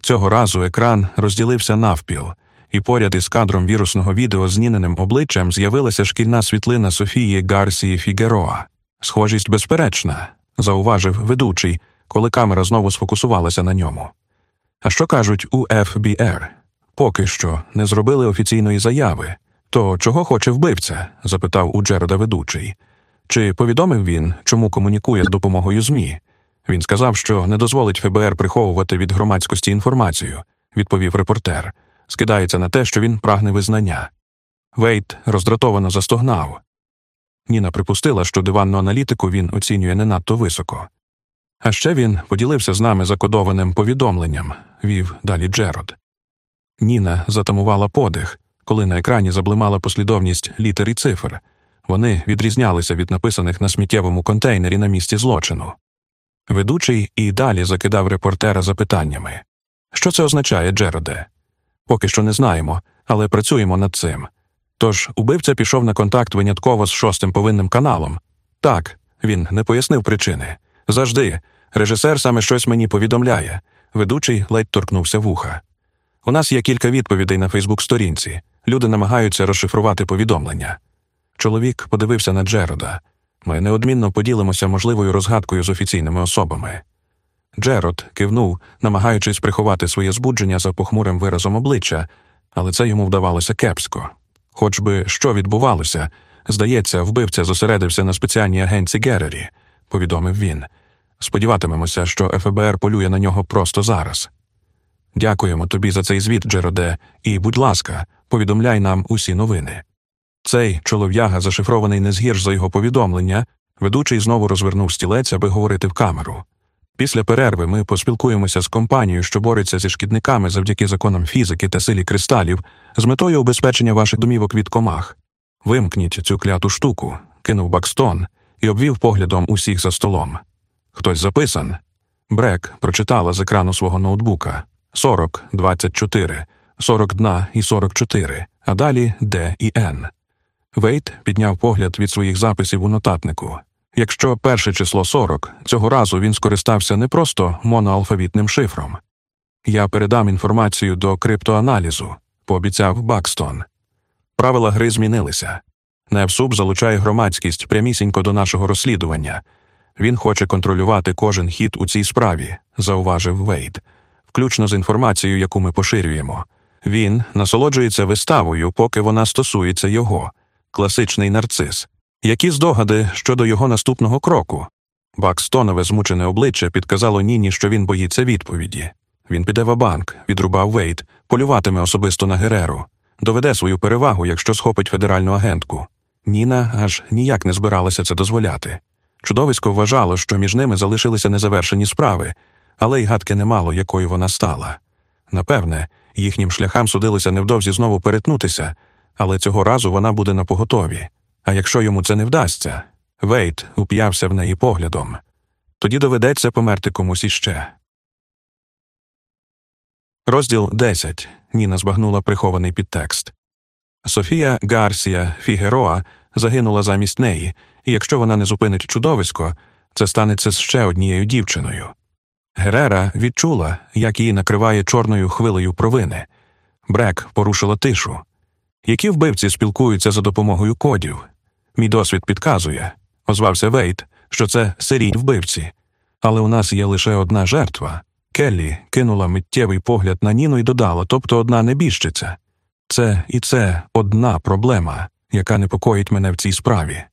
Цього разу екран розділився навпіл, і поряд із кадром вірусного відео з ніненим обличчям з'явилася шкільна світлина Софії Гарсії Фігероа. Схожість безперечна, зауважив ведучий, коли камера знову сфокусувалася на ньому. А що кажуть у ФБР? Поки що не зробили офіційної заяви. То чого хоче вбивця? запитав у Джерода ведучий. Чи повідомив він, чому комунікує з допомогою ЗМІ? Він сказав, що не дозволить ФБР приховувати від громадськості інформацію, відповів репортер. Скидається на те, що він прагне визнання. Вейт роздратовано застогнав. Ніна припустила, що диванну аналітику він оцінює не надто високо. А ще він поділився з нами закодованим повідомленням, вів далі Джерод. Ніна затамувала подих, коли на екрані заблимала послідовність літер і цифр. Вони відрізнялися від написаних на сміттєвому контейнері на місці злочину. Ведучий і далі закидав репортера запитаннями Що це означає, Джероде? Поки що не знаємо, але працюємо над цим. Тож убивця пішов на контакт винятково з шостим повинним каналом. Так, він не пояснив причини. Завжди. Режисер саме щось мені повідомляє. Ведучий ледь торкнувся вуха. У нас є кілька відповідей на Фейсбук-сторінці. Люди намагаються розшифрувати повідомлення. Чоловік подивився на Джерода. Ми неодмінно поділимося можливою розгадкою з офіційними особами. Джерод кивнув, намагаючись приховати своє збудження за похмурим виразом обличчя, але це йому вдавалося кепсько. Хоч би що відбувалося, здається, вбивця зосередився на спеціальній агенці Герері, повідомив він. Сподіватимемося, що ФБР полює на нього просто зараз. Дякуємо тобі за цей звіт, Джероде, і, будь ласка, повідомляй нам усі новини. Цей чолов'яга зашифрований не згірш за його повідомлення, ведучий знову розвернув стілець, аби говорити в камеру. Після перерви ми поспілкуємося з компанією, що бореться зі шкідниками завдяки законам фізики та силі кристалів, з метою убезпечення ваших домівок від комах. Вимкніть цю кляту штуку, кинув Бакстон і обвів поглядом усіх за столом. Хтось записан. Брек прочитала з екрану свого ноутбука 40, 24, 40 дна і 44, а далі Д і Н. Вейт підняв погляд від своїх записів у нотатнику. Якщо перше число 40, цього разу він скористався не просто моноалфавітним шифром. Я передам інформацію до криптоаналізу, пообіцяв Бакстон. Правила гри змінилися. Невсуб залучає громадськість прямісінько до нашого розслідування. Він хоче контролювати кожен хід у цій справі, зауважив Вейд, включно з інформацією, яку ми поширюємо. Він насолоджується виставою, поки вона стосується його, класичний нарцис. Які здогади щодо його наступного кроку? Бакстонове змучене обличчя підказало Ніні, що він боїться відповіді. Він піде в банк, відрубав Вейт, полюватиме особисто на Гереру, доведе свою перевагу, якщо схопить федеральну агентку. Ніна аж ніяк не збиралася це дозволяти. Чудовисько вважало, що між ними залишилися незавершені справи, але й гадки не мало, якою вона стала. Напевне, їхнім шляхам судилося невдовзі знову перетнутися, але цього разу вона буде на поготові. А якщо йому це не вдасться, Вейт уп'явся в неї поглядом. Тоді доведеться померти комусь іще. Розділ 10. Ніна збагнула прихований підтекст. Софія Гарсія Фігероа загинула замість неї, і якщо вона не зупинить чудовисько, це станеться з ще однією дівчиною. Герера відчула, як її накриває чорною хвилею провини. Брек порушила тишу. Які вбивці спілкуються за допомогою кодів? Мій досвід підказує, озвався Вейт, що це серійні вбивці. Але у нас є лише одна жертва. Келлі кинула миттєвий погляд на Ніну і додала, тобто одна небіжчиця. Це і це одна проблема, яка непокоїть мене в цій справі.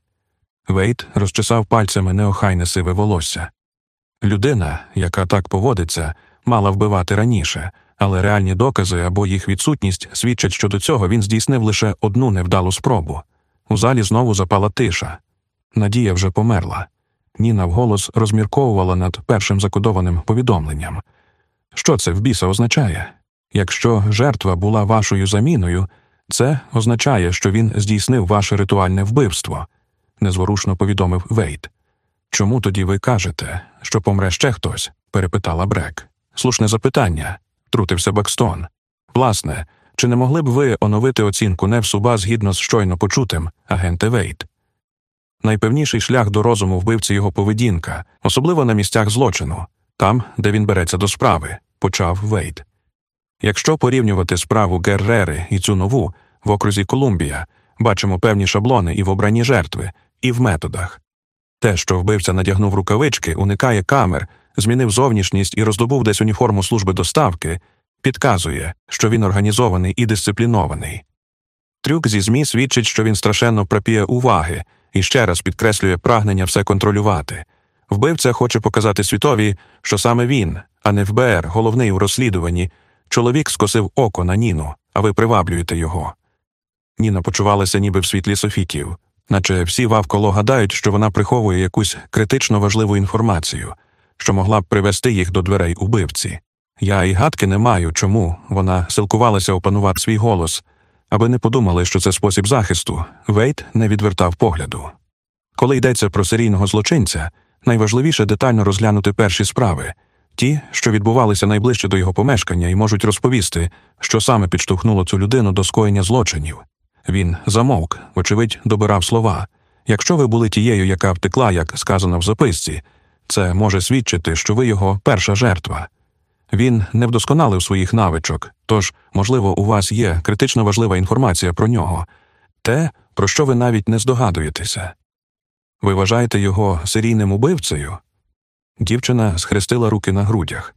Вейт розчесав пальцями неохайне сиве волосся. Людина, яка так поводиться, мала вбивати раніше, але реальні докази або їх відсутність свідчать, що до цього він здійснив лише одну невдалу спробу. У залі знову запала тиша. Надія вже померла. Ніна вголос розмірковувала над першим закодованим повідомленням. Що це в біса означає? Якщо жертва була вашою заміною, це означає, що він здійснив ваше ритуальне вбивство, незворушно повідомив Вейт. Чому тоді ви кажете, що помре ще хтось? перепитала Брек. Слушне запитання, трутився Бакстон. Власне, чи не могли б ви оновити оцінку Невсуба згідно з щойно почутим, агенте Вейт? Найпевніший шлях до розуму вбивці його поведінка, особливо на місцях злочину, там, де він береться до справи, почав Вейт. Якщо порівнювати справу Геррери і цю нову в окрузі Колумбія, бачимо певні шаблони і в обранні жертви, і в методах. Те, що вбивця надягнув рукавички, уникає камер, змінив зовнішність і роздобув десь уніформу служби доставки, підказує, що він організований і дисциплінований. Трюк зі ЗМІ свідчить, що він страшенно прапіє уваги і ще раз підкреслює прагнення все контролювати. Вбивця хоче показати світові, що саме він, а не ФБР, головний у розслідуванні. Чоловік скосив око на Ніну, а ви приваблюєте його. Ніна почувалася ніби в світлі софітів, наче всі вавколо гадають, що вона приховує якусь критично важливу інформацію, що могла б привести їх до дверей убивці. Я і гадки не маю, чому вона силкувалася опанувати свій голос, аби не подумали, що це спосіб захисту. Вейт не відвертав погляду. Коли йдеться про серійного злочинця, найважливіше детально розглянути перші справи, ті, що відбувалися найближче до його помешкання, і можуть розповісти, що саме підштовхнуло цю людину до скоєння злочинів. Він замовк, вочевидь, добирав слова. Якщо ви були тією, яка втекла, як сказано в записці, це може свідчити, що ви його перша жертва. Він не вдосконалив своїх навичок, тож, можливо, у вас є критично важлива інформація про нього, те, про що ви навіть не здогадуєтеся. Ви вважаєте його серійним убивцею? Дівчина схрестила руки на грудях.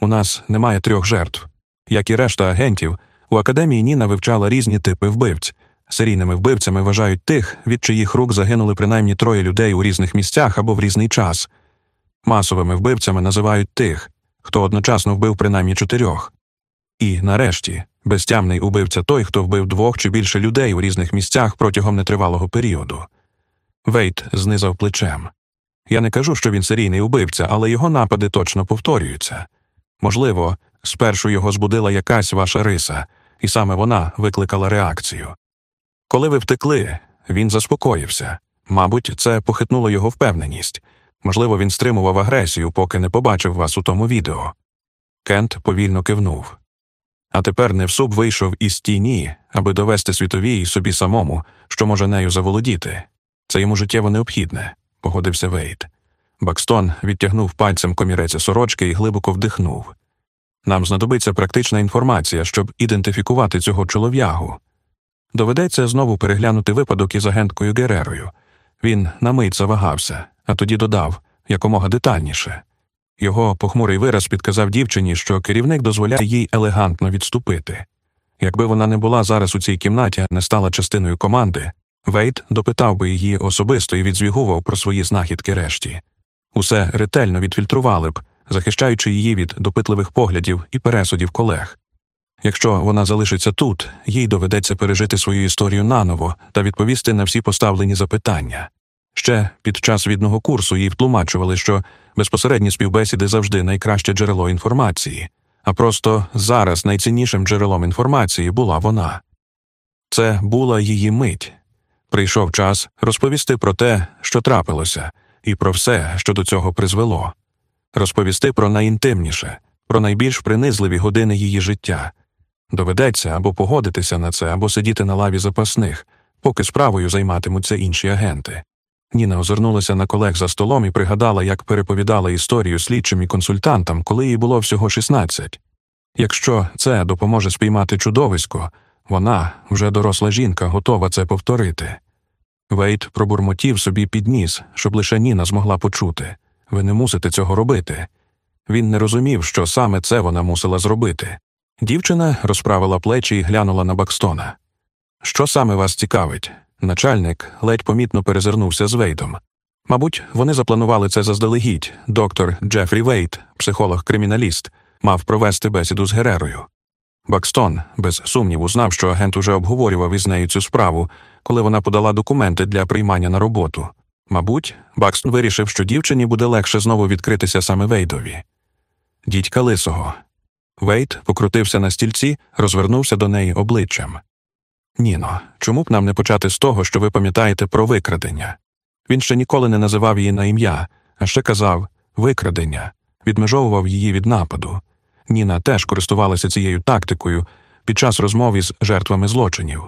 У нас немає трьох жертв. Як і решта агентів, у академії Ніна вивчала різні типи вбивць. Серійними вбивцями вважають тих, від чиїх рук загинули принаймні троє людей у різних місцях або в різний час. Масовими вбивцями називають тих, хто одночасно вбив принаймні чотирьох. І, нарешті, безтямний убивця той, хто вбив двох чи більше людей у різних місцях протягом нетривалого періоду. Вейт знизав плечем. Я не кажу, що він серійний убивця, але його напади точно повторюються. Можливо, спершу його збудила якась ваша риса, і саме вона викликала реакцію. Коли ви втекли, він заспокоївся. Мабуть, це похитнуло його впевненість. Можливо, він стримував агресію, поки не побачив вас у тому відео. Кент повільно кивнув. А тепер Невсуб вийшов із тіні, аби довести світовій і собі самому, що може нею заволодіти. Це йому життєво необхідне, погодився Вейт. Бакстон відтягнув пальцем комірець сорочки і глибоко вдихнув. Нам знадобиться практична інформація, щоб ідентифікувати цього чолов'ягу. Доведеться знову переглянути випадок із агенткою Герерою. Він на мить завагався, а тоді додав якомога детальніше. Його похмурий вираз підказав дівчині, що керівник дозволяє їй елегантно відступити. Якби вона не була зараз у цій кімнаті, а не стала частиною команди, Вейт допитав би її особисто і відзвігував про свої знахідки решті. Усе ретельно відфільтрували б, захищаючи її від допитливих поглядів і пересудів колег. Якщо вона залишиться тут, їй доведеться пережити свою історію наново та відповісти на всі поставлені запитання. Ще під час відного курсу їй втлумачували, що безпосередні співбесіди завжди найкраще джерело інформації, а просто зараз найціннішим джерелом інформації була вона. Це була її мить. Прийшов час розповісти про те, що трапилося, і про все, що до цього призвело, розповісти про найінтимніше, про найбільш принизливі години її життя. Доведеться або погодитися на це, або сидіти на лаві запасних, поки справою займатимуться інші агенти. Ніна озирнулася на колег за столом і пригадала, як переповідала історію слідчим і консультантам, коли їй було всього 16. Якщо це допоможе спіймати чудовисько, вона, вже доросла жінка, готова це повторити. Вейт пробурмотів собі під ніс, щоб лише Ніна змогла почути ви не мусите цього робити. Він не розумів, що саме це вона мусила зробити. Дівчина розправила плечі і глянула на Бакстона. Що саме вас цікавить? Начальник ледь помітно перезирнувся з Вейдом. Мабуть, вони запланували це заздалегідь. Доктор Джефрі Вейт, психолог-криміналіст, мав провести бесіду з Герерою. Бакстон, без сумніву, знав, що агент уже обговорював із нею цю справу, коли вона подала документи для приймання на роботу. Мабуть, Бакстон вирішив, що дівчині буде легше знову відкритися саме Вейдові. Дідька лисого. Вейт покрутився на стільці, розвернувся до неї обличчям. Ніно, чому б нам не почати з того, що ви пам'ятаєте про викрадення? Він ще ніколи не називав її на ім'я, а ще казав викрадення, відмежовував її від нападу. Ніна теж користувалася цією тактикою під час розмов із жертвами злочинів.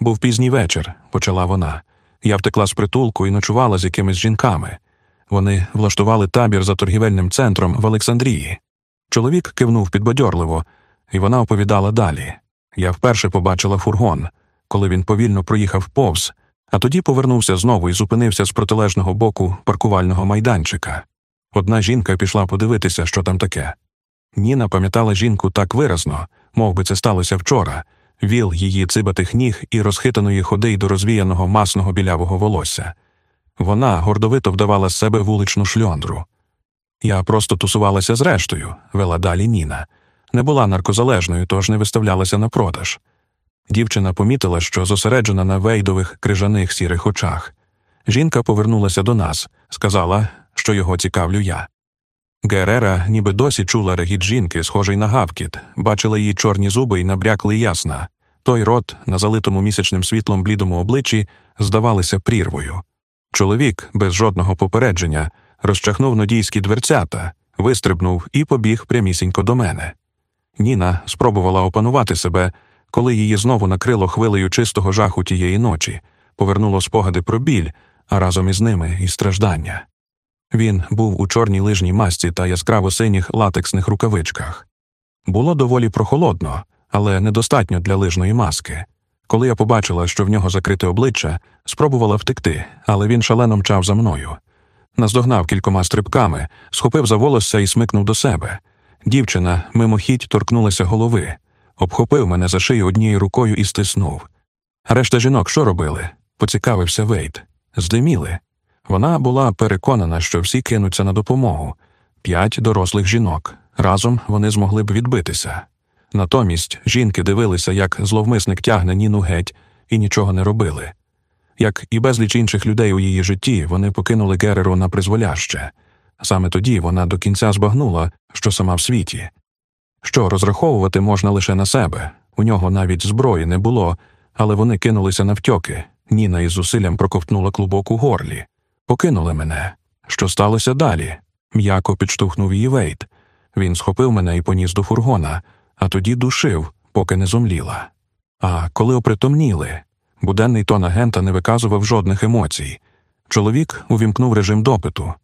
Був пізній вечір, почала вона. Я втекла з притулку і ночувала з якимись жінками. Вони влаштували табір за торгівельним центром в Олександрії. Чоловік кивнув підбадьорливо, і вона оповідала далі. Я вперше побачила фургон, коли він повільно проїхав повз, а тоді повернувся знову і зупинився з протилежного боку паркувального майданчика. Одна жінка пішла подивитися, що там таке. Ніна пам'ятала жінку так виразно, мов би це сталося вчора. віл її цибатих ніг і розхитаної ходи й до розвіяного масного білявого волосся. Вона гордовито вдавала з себе вуличну шльондру. Я просто тусувалася з рештою, вела далі Ніна. Не була наркозалежною, тож не виставлялася на продаж. Дівчина помітила, що зосереджена на вейдових крижаних сірих очах. Жінка повернулася до нас, сказала, що його цікавлю я. Герера ніби досі чула регіт жінки, схожий на гавкіт, бачила її чорні зуби і набрякли ясна. Той рот, на залитому місячним світлом блідому обличчі, здавалися прірвою. Чоловік, без жодного попередження, розчахнув нодійські дверцята, вистрибнув і побіг прямісінько до мене. Ніна спробувала опанувати себе, коли її знову накрило хвилею чистого жаху тієї ночі, повернуло спогади про біль, а разом із ними і страждання. Він був у чорній лижній масці та яскраво синіх латексних рукавичках. Було доволі прохолодно, але недостатньо для лижної маски. Коли я побачила, що в нього закрите обличчя, спробувала втекти, але він шалено мчав за мною. Наздогнав кількома стрибками, схопив за волосся і смикнув до себе. Дівчина мимохідь торкнулася голови, обхопив мене за шию однією рукою і стиснув. Решта жінок що робили? поцікавився Вейт. Здиміли. Вона була переконана, що всі кинуться на допомогу п'ять дорослих жінок. Разом вони змогли б відбитися. Натомість жінки дивилися, як зловмисник тягне Ніну геть, і нічого не робили. Як і безліч інших людей у її житті, вони покинули Гереру на призволяще. Саме тоді вона до кінця збагнула, що сама в світі. Що розраховувати можна лише на себе. У нього навіть зброї не було, але вони кинулися навтьоки. Ніна із зусиллям проковтнула клубок у горлі. Покинули мене. Що сталося далі? М'яко підштовхнув її Вейт. Він схопив мене і поніс до фургона, а тоді душив, поки не зомліла. А коли опритомніли, буденний тон агента не виказував жодних емоцій. Чоловік увімкнув режим допиту.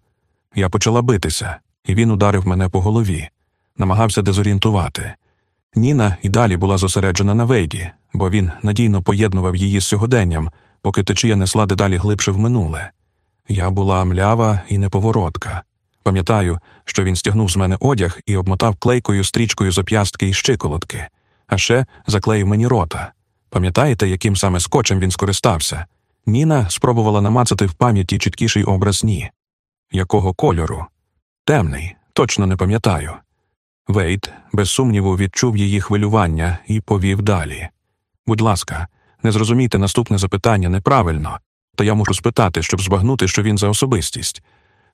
Я почала битися, і він ударив мене по голові, намагався дезорієнтувати. Ніна і далі була зосереджена на Вейді, бо він надійно поєднував її з сьогоденням, поки течія несла дедалі глибше в минуле. Я була млява і неповоротка. Пам'ятаю, що він стягнув з мене одяг і обмотав клейкою стрічкою зап'ястки і щиколотки, а ще заклеїв мені рота. Пам'ятаєте, яким саме скотчем він скористався? Ніна спробувала намацати в пам'яті чіткіший образ ні. Якого кольору? Темний, точно не пам'ятаю. Вейт, без сумніву, відчув її хвилювання і повів далі. Будь ласка, не зрозумійте наступне запитання неправильно, то я мушу спитати, щоб збагнути, що він за особистість.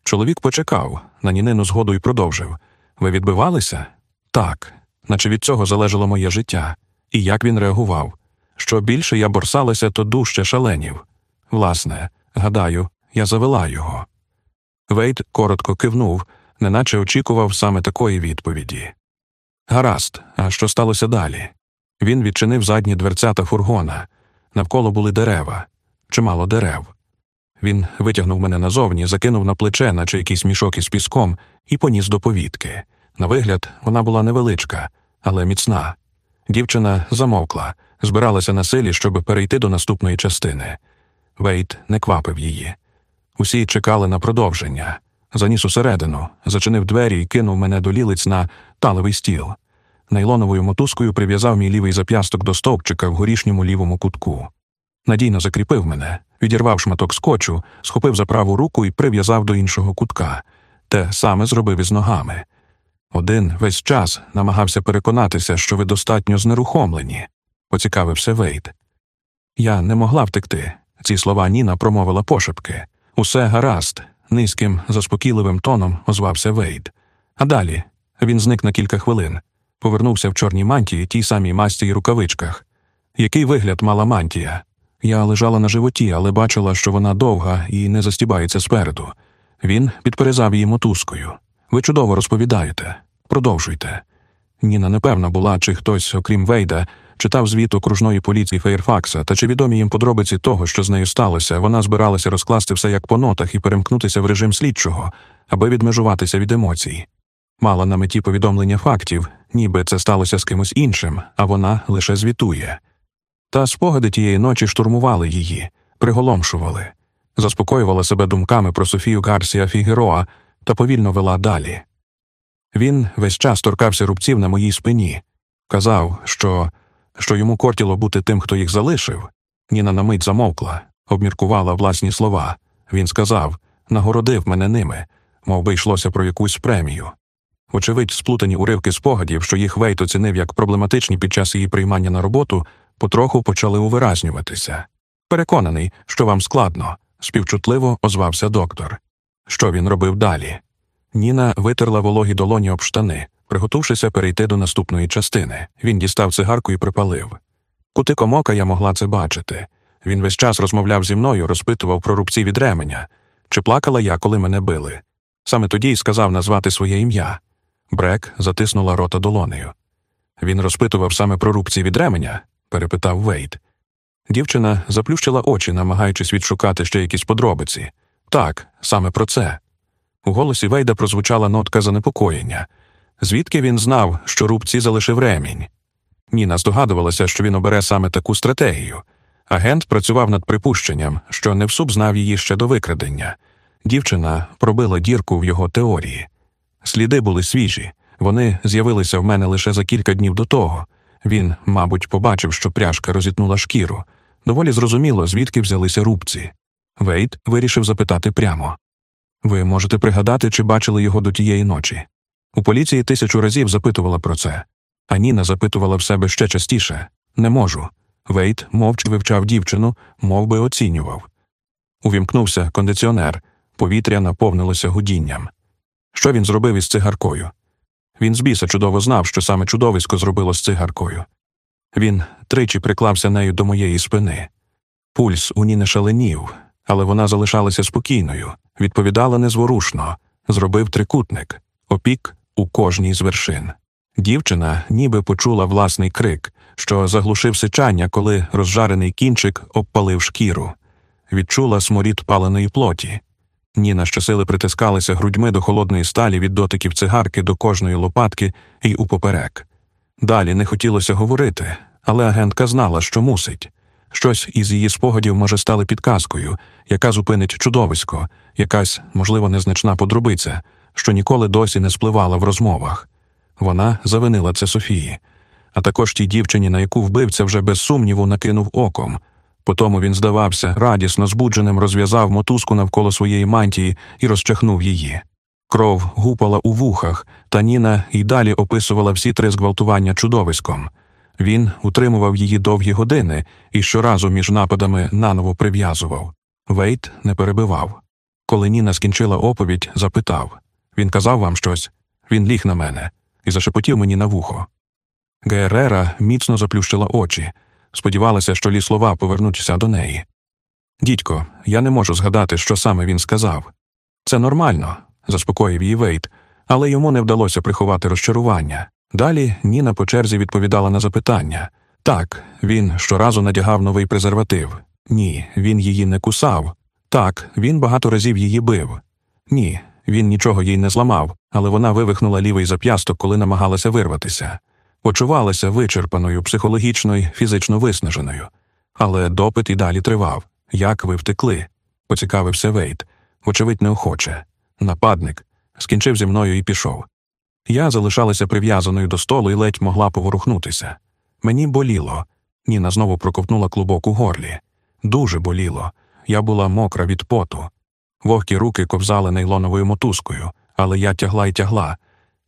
Чоловік почекав, на нінину згоду і продовжив Ви відбивалися? Так, наче від цього залежало моє життя. І як він реагував. Що більше я борсалася, то дужче шаленів. Власне, гадаю, я завела його. Вейт коротко кивнув, неначе очікував саме такої відповіді. Гаразд, а що сталося далі? Він відчинив задні дверцята фургона. Навколо були дерева, чимало дерев. Він витягнув мене назовні, закинув на плече, наче якийсь мішок із піском, і поніс до повітки. На вигляд, вона була невеличка, але міцна. Дівчина замовкла, збиралася на силі, щоб перейти до наступної частини. Вейт не квапив її. Усі чекали на продовження. Заніс усередину, зачинив двері і кинув мене до лілиць на талевий стіл. Нейлоновою мотузкою прив'язав мій лівий зап'ясток до стовпчика в горішньому лівому кутку. Надійно закріпив мене, відірвав шматок скотчу, схопив за праву руку і прив'язав до іншого кутка. Те саме зробив із ногами. Один весь час намагався переконатися, що ви достатньо знерухомлені, поцікавився Вейд. Я не могла втекти. Ці слова Ніна промовила пошепки. Усе гаразд, низьким, заспокійливим тоном озвався Вейд. А далі він зник на кілька хвилин, повернувся в чорній мантії, тій самій масті й рукавичках. Який вигляд мала мантія? Я лежала на животі, але бачила, що вона довга і не застібається спереду. Він підперезав її мотузкою. Ви чудово розповідаєте. Продовжуйте. Ніна непевна була, чи хтось, окрім Вейда, читав звіт окружної поліції Фейрфакса, та чи відомі їм подробиці того, що з нею сталося, вона збиралася розкласти все як по нотах і перемкнутися в режим слідчого, аби відмежуватися від емоцій. Мала на меті повідомлення фактів, ніби це сталося з кимось іншим, а вона лише звітує. Та спогади тієї ночі штурмували її, приголомшували, заспокоювала себе думками про Софію Гарсія Фігероа та повільно вела далі. Він весь час торкався рубців на моїй спині, казав, що що йому кортіло бути тим, хто їх залишив. Ніна на мить замовкла, обміркувала власні слова. Він сказав нагородив мене ними, мов би йшлося про якусь премію. Вочевидь, сплутані уривки спогадів, що їх Вейт оцінив як проблематичні під час її приймання на роботу, потроху почали увиразнюватися. Переконаний, що вам складно, співчутливо озвався доктор. Що він робив далі? Ніна витерла вологі долоні об штани, приготувшися перейти до наступної частини. Він дістав цигарку і припалив. Кутиком ока я могла це бачити. Він весь час розмовляв зі мною, розпитував про рубці від ременя, чи плакала я, коли мене били. Саме тоді й сказав назвати своє ім'я. Брек затиснула рота долонею. Він розпитував саме про рубці від ременя? перепитав Вейд. Дівчина заплющила очі, намагаючись відшукати ще якісь подробиці. Так, саме про це. У голосі Вейда прозвучала нотка занепокоєння. Звідки він знав, що рубці залишив ремінь? Ніна здогадувалася, що він обере саме таку стратегію. Агент працював над припущенням, що Невсуп знав її ще до викрадення. Дівчина пробила дірку в його теорії. Сліди були свіжі, вони з'явилися в мене лише за кілька днів до того. Він, мабуть, побачив, що пряжка розітнула шкіру. Доволі зрозуміло, звідки взялися рубці. Вейт вирішив запитати прямо ви можете пригадати, чи бачили його до тієї ночі? У поліції тисячу разів запитувала про це, а Ніна запитувала в себе ще частіше не можу. Вейт мовч вивчав дівчину, мов би оцінював. Увімкнувся кондиціонер, повітря наповнилося гудінням. Що він зробив із цигаркою? Він з біса чудово знав, що саме чудовисько зробило з цигаркою. Він тричі приклався нею до моєї спини. Пульс у Ніни шаленів, але вона залишалася спокійною, відповідала незворушно, зробив трикутник, опік у кожній з вершин. Дівчина ніби почула власний крик, що заглушив сичання, коли розжарений кінчик обпалив шкіру, відчула сморід паленої плоті. Ніна щосили притискалися грудьми до холодної сталі від дотиків цигарки до кожної лопатки і упоперек. Далі не хотілося говорити, але агентка знала, що мусить. Щось із її спогадів, може, стали підказкою, яка зупинить чудовисько, якась, можливо, незначна подробиця, що ніколи досі не спливала в розмовах. Вона завинила це Софії, а також тій дівчині, на яку вбивця вже без сумніву накинув оком. Потому він здавався, радісно збудженим розв'язав мотузку навколо своєї мантії і розчахнув її. Кров гупала у вухах, та Ніна й далі описувала всі три зґвалтування чудовиськом. Він утримував її довгі години і щоразу між нападами наново прив'язував. Вейт не перебивав. Коли Ніна скінчила оповідь, запитав він казав вам щось, він ліг на мене і зашепотів мені на вухо. Герера міцно заплющила очі, сподівалася, що лі слова повернуться до неї. Дідько, я не можу згадати, що саме він сказав. Це нормально, заспокоїв її Вейт, але йому не вдалося приховати розчарування. Далі Ніна по черзі відповідала на запитання так, він щоразу надягав новий презерватив. Ні, він її не кусав. Так, він багато разів її бив. Ні, він нічого їй не зламав, але вона вивихнула лівий зап'ясток, коли намагалася вирватися. Почувалася вичерпаною, психологічно й фізично виснаженою. Але допит і далі тривав. Як ви втекли? поцікавився Вейт. Вочевидь, неохоче. Нападник. Скінчив зі мною і пішов. Я залишалася прив'язаною до столу і ледь могла поворухнутися. Мені боліло. Ніна знову проковтнула клубок у горлі. Дуже боліло. Я була мокра від поту. Вогкі руки ковзали нейлоновою мотузкою, але я тягла й тягла.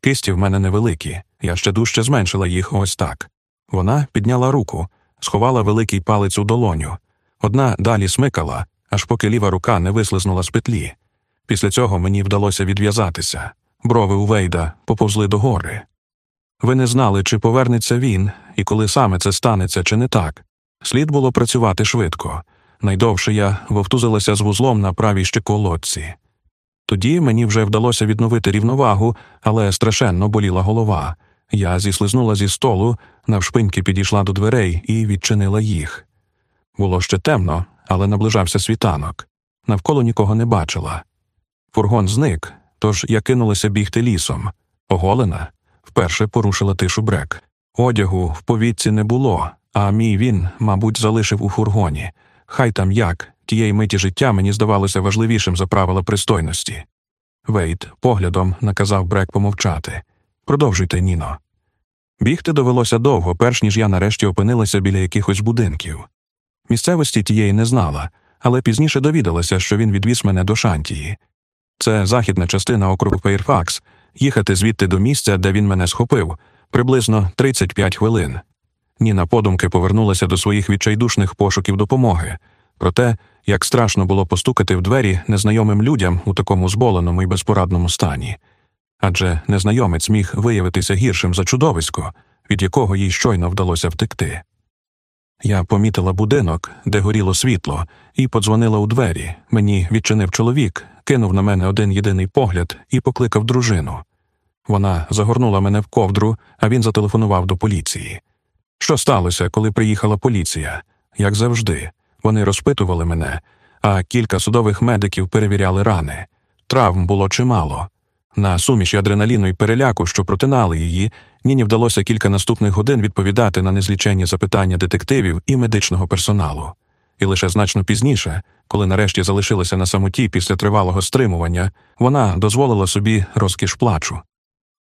Кисті в мене невеликі, я ще дужче зменшила їх ось так. Вона підняла руку, сховала великий палець у долоню. Одна далі смикала, аж поки ліва рука не вислизнула з петлі. Після цього мені вдалося відв'язатися. Брови у Вейда поповзли догори. Ви не знали, чи повернеться він, і коли саме це станеться, чи не так. Слід було працювати швидко. Найдовше я вовтузилася з вузлом на правій щеколотці. Тоді мені вже вдалося відновити рівновагу, але страшенно боліла голова. Я зіслизнула зі столу, навшпиньки підійшла до дверей і відчинила їх. Було ще темно, але наближався світанок. Навколо нікого не бачила. Фургон зник, тож я кинулася бігти лісом. Оголена вперше порушила тишу брек. Одягу в повітці не було, а мій він, мабуть, залишив у фургоні. Хай там як, тієї миті життя мені здавалося важливішим за правила пристойності. Вейт поглядом наказав Брек помовчати. Продовжуйте, Ніно. Бігти довелося довго, перш ніж я нарешті опинилася біля якихось будинків. Місцевості тієї не знала, але пізніше довідалася, що він відвіз мене до Шантії. Це західна частина округу Фейрфакс, їхати звідти до місця, де він мене схопив, приблизно 35 хвилин. Ніна подумки повернулася до своїх відчайдушних пошуків допомоги, про те, як страшно було постукати в двері незнайомим людям у такому зболеному і безпорадному стані. Адже незнайомець міг виявитися гіршим за чудовисько, від якого їй щойно вдалося втекти. Я помітила будинок, де горіло світло, і подзвонила у двері. Мені відчинив чоловік, кинув на мене один єдиний погляд і покликав дружину. Вона загорнула мене в ковдру, а він зателефонував до поліції. Що сталося, коли приїхала поліція? Як завжди, вони розпитували мене, а кілька судових медиків перевіряли рани. Травм було чимало. На суміші адреналіну і переляку, що протинали її, Ніні вдалося кілька наступних годин відповідати на незліченні запитання детективів і медичного персоналу. І лише значно пізніше, коли нарешті залишилася на самоті після тривалого стримування, вона дозволила собі розкіш плачу.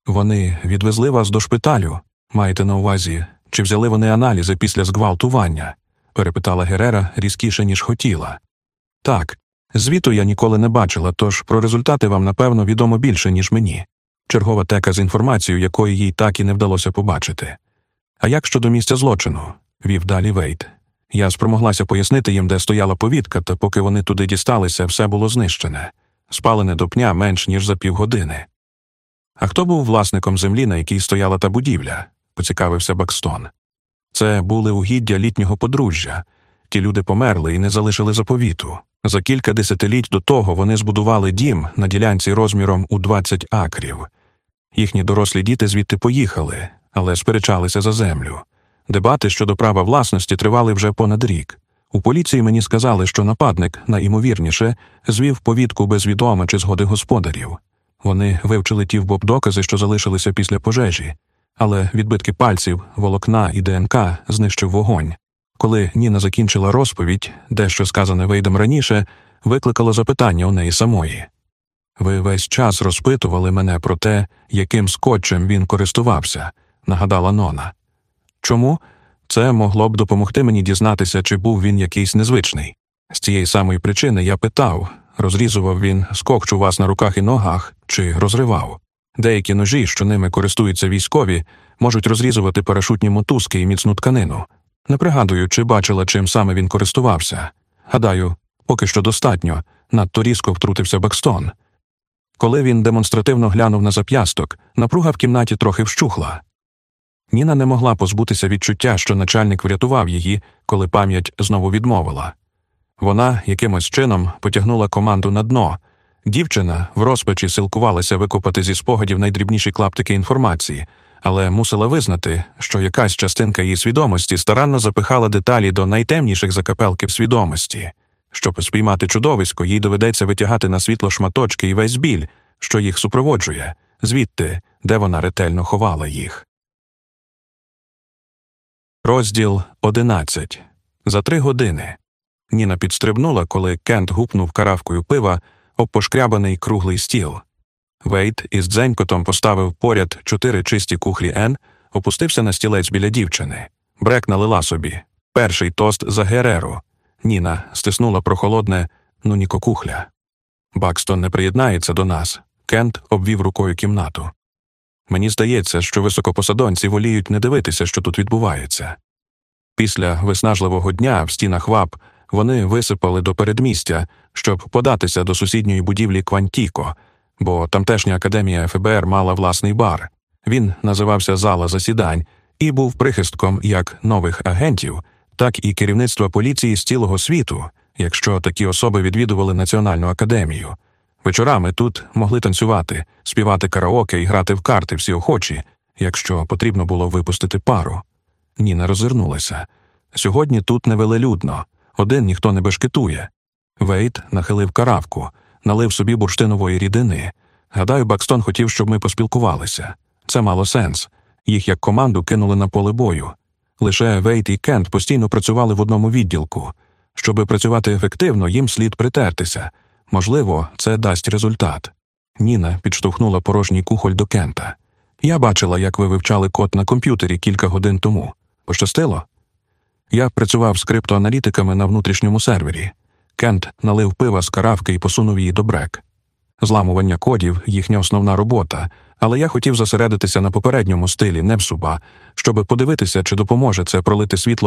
Вони відвезли вас до шпиталю, маєте на увазі, чи взяли вони аналізи після зґвалтування? перепитала Герера різкіше, ніж хотіла. Так, звіту я ніколи не бачила, тож про результати вам, напевно, відомо більше, ніж мені. Чергова тека з інформацією, якої їй так і не вдалося побачити. А як щодо місця злочину? вів далі Вейт. Я спромоглася пояснити їм, де стояла повітка, та поки вони туди дісталися, все було знищене, спалене до пня менш ніж за півгодини. А хто був власником землі, на якій стояла та будівля? Поцікавився Бакстон. Це були угіддя літнього подружжя. Ті люди померли і не залишили заповіту. За кілька десятиліть до того вони збудували дім на ділянці розміром у 20 акрів. Їхні дорослі діти звідти поїхали, але сперечалися за землю. Дебати щодо права власності тривали вже понад рік. У поліції мені сказали, що нападник, найімовірніше, звів повідку без відома чи згоди господарів. Вони вивчили ті вбоб докази, що залишилися після пожежі, але відбитки пальців, волокна і ДНК знищив вогонь. Коли Ніна закінчила розповідь, дещо сказане Вейдом раніше, викликало запитання у неї самої. Ви весь час розпитували мене про те, яким скотчем він користувався, нагадала Нона. Чому? Це могло б допомогти мені дізнатися, чи був він якийсь незвичний. З цієї самої причини я питав розрізував він скокч у вас на руках і ногах чи розривав. Деякі ножі, що ними користуються військові, можуть розрізувати парашутні мотузки і міцну тканину. Не пригадую, чи бачила, чим саме він користувався. Гадаю, поки що достатньо, надто різко втрутився Бекстон. Коли він демонстративно глянув на зап'ясток, напруга в кімнаті трохи вщухла. Ніна не могла позбутися відчуття, що начальник врятував її, коли пам'ять знову відмовила. Вона якимось чином потягнула команду на дно. Дівчина в розпачі силкувалася викопати зі спогадів найдрібніші клаптики інформації, але мусила визнати, що якась частинка її свідомості старанно запихала деталі до найтемніших закапелків свідомості. Щоб спіймати чудовисько, їй доведеться витягати на світло шматочки і весь біль, що їх супроводжує, звідти, де вона ретельно ховала їх. Розділ одинадцять За три години. Ніна підстрибнула, коли Кент гупнув каравкою пива об пошкрябаний круглий стіл. Вейт із дзенькотом поставив поряд чотири чисті кухлі Н, опустився на стілець біля дівчини. Брек налила собі. Перший тост за Гереру. Ніна стиснула прохолодне ну ніко кухля. Бакстон не приєднається до нас. Кент обвів рукою кімнату. Мені здається, що високопосадонці воліють не дивитися, що тут відбувається. Після виснажливого дня в стінах ВАП вони висипали до передмістя, щоб податися до сусідньої будівлі Квантіко, бо тамтешня академія ФБР мала власний бар. Він називався Зала засідань і був прихистком як нових агентів, так і керівництва поліції з цілого світу, якщо такі особи відвідували Національну академію. Вечорами тут могли танцювати, співати караоке і грати в карти всі охочі, якщо потрібно було випустити пару. Ніна розвернулася. Сьогодні тут невелелюдно, один ніхто не бешкетує. Вейт нахилив каравку, налив собі бурштинової рідини. Гадаю, Бакстон хотів, щоб ми поспілкувалися. Це мало сенс. Їх як команду кинули на поле бою. Лише Вейт і Кент постійно працювали в одному відділку. Щоби працювати ефективно, їм слід притертися. Можливо, це дасть результат. Ніна підштовхнула порожній кухоль до Кента. Я бачила, як ви вивчали код на комп'ютері кілька годин тому. Пощастило? Я працював з криптоаналітиками на внутрішньому сервері. Кент налив пива з каравки і посунув її до брек. Зламування кодів їхня основна робота, але я хотів зосередитися на попередньому стилі Непсуба, щоб подивитися, чи допоможе це пролити світло на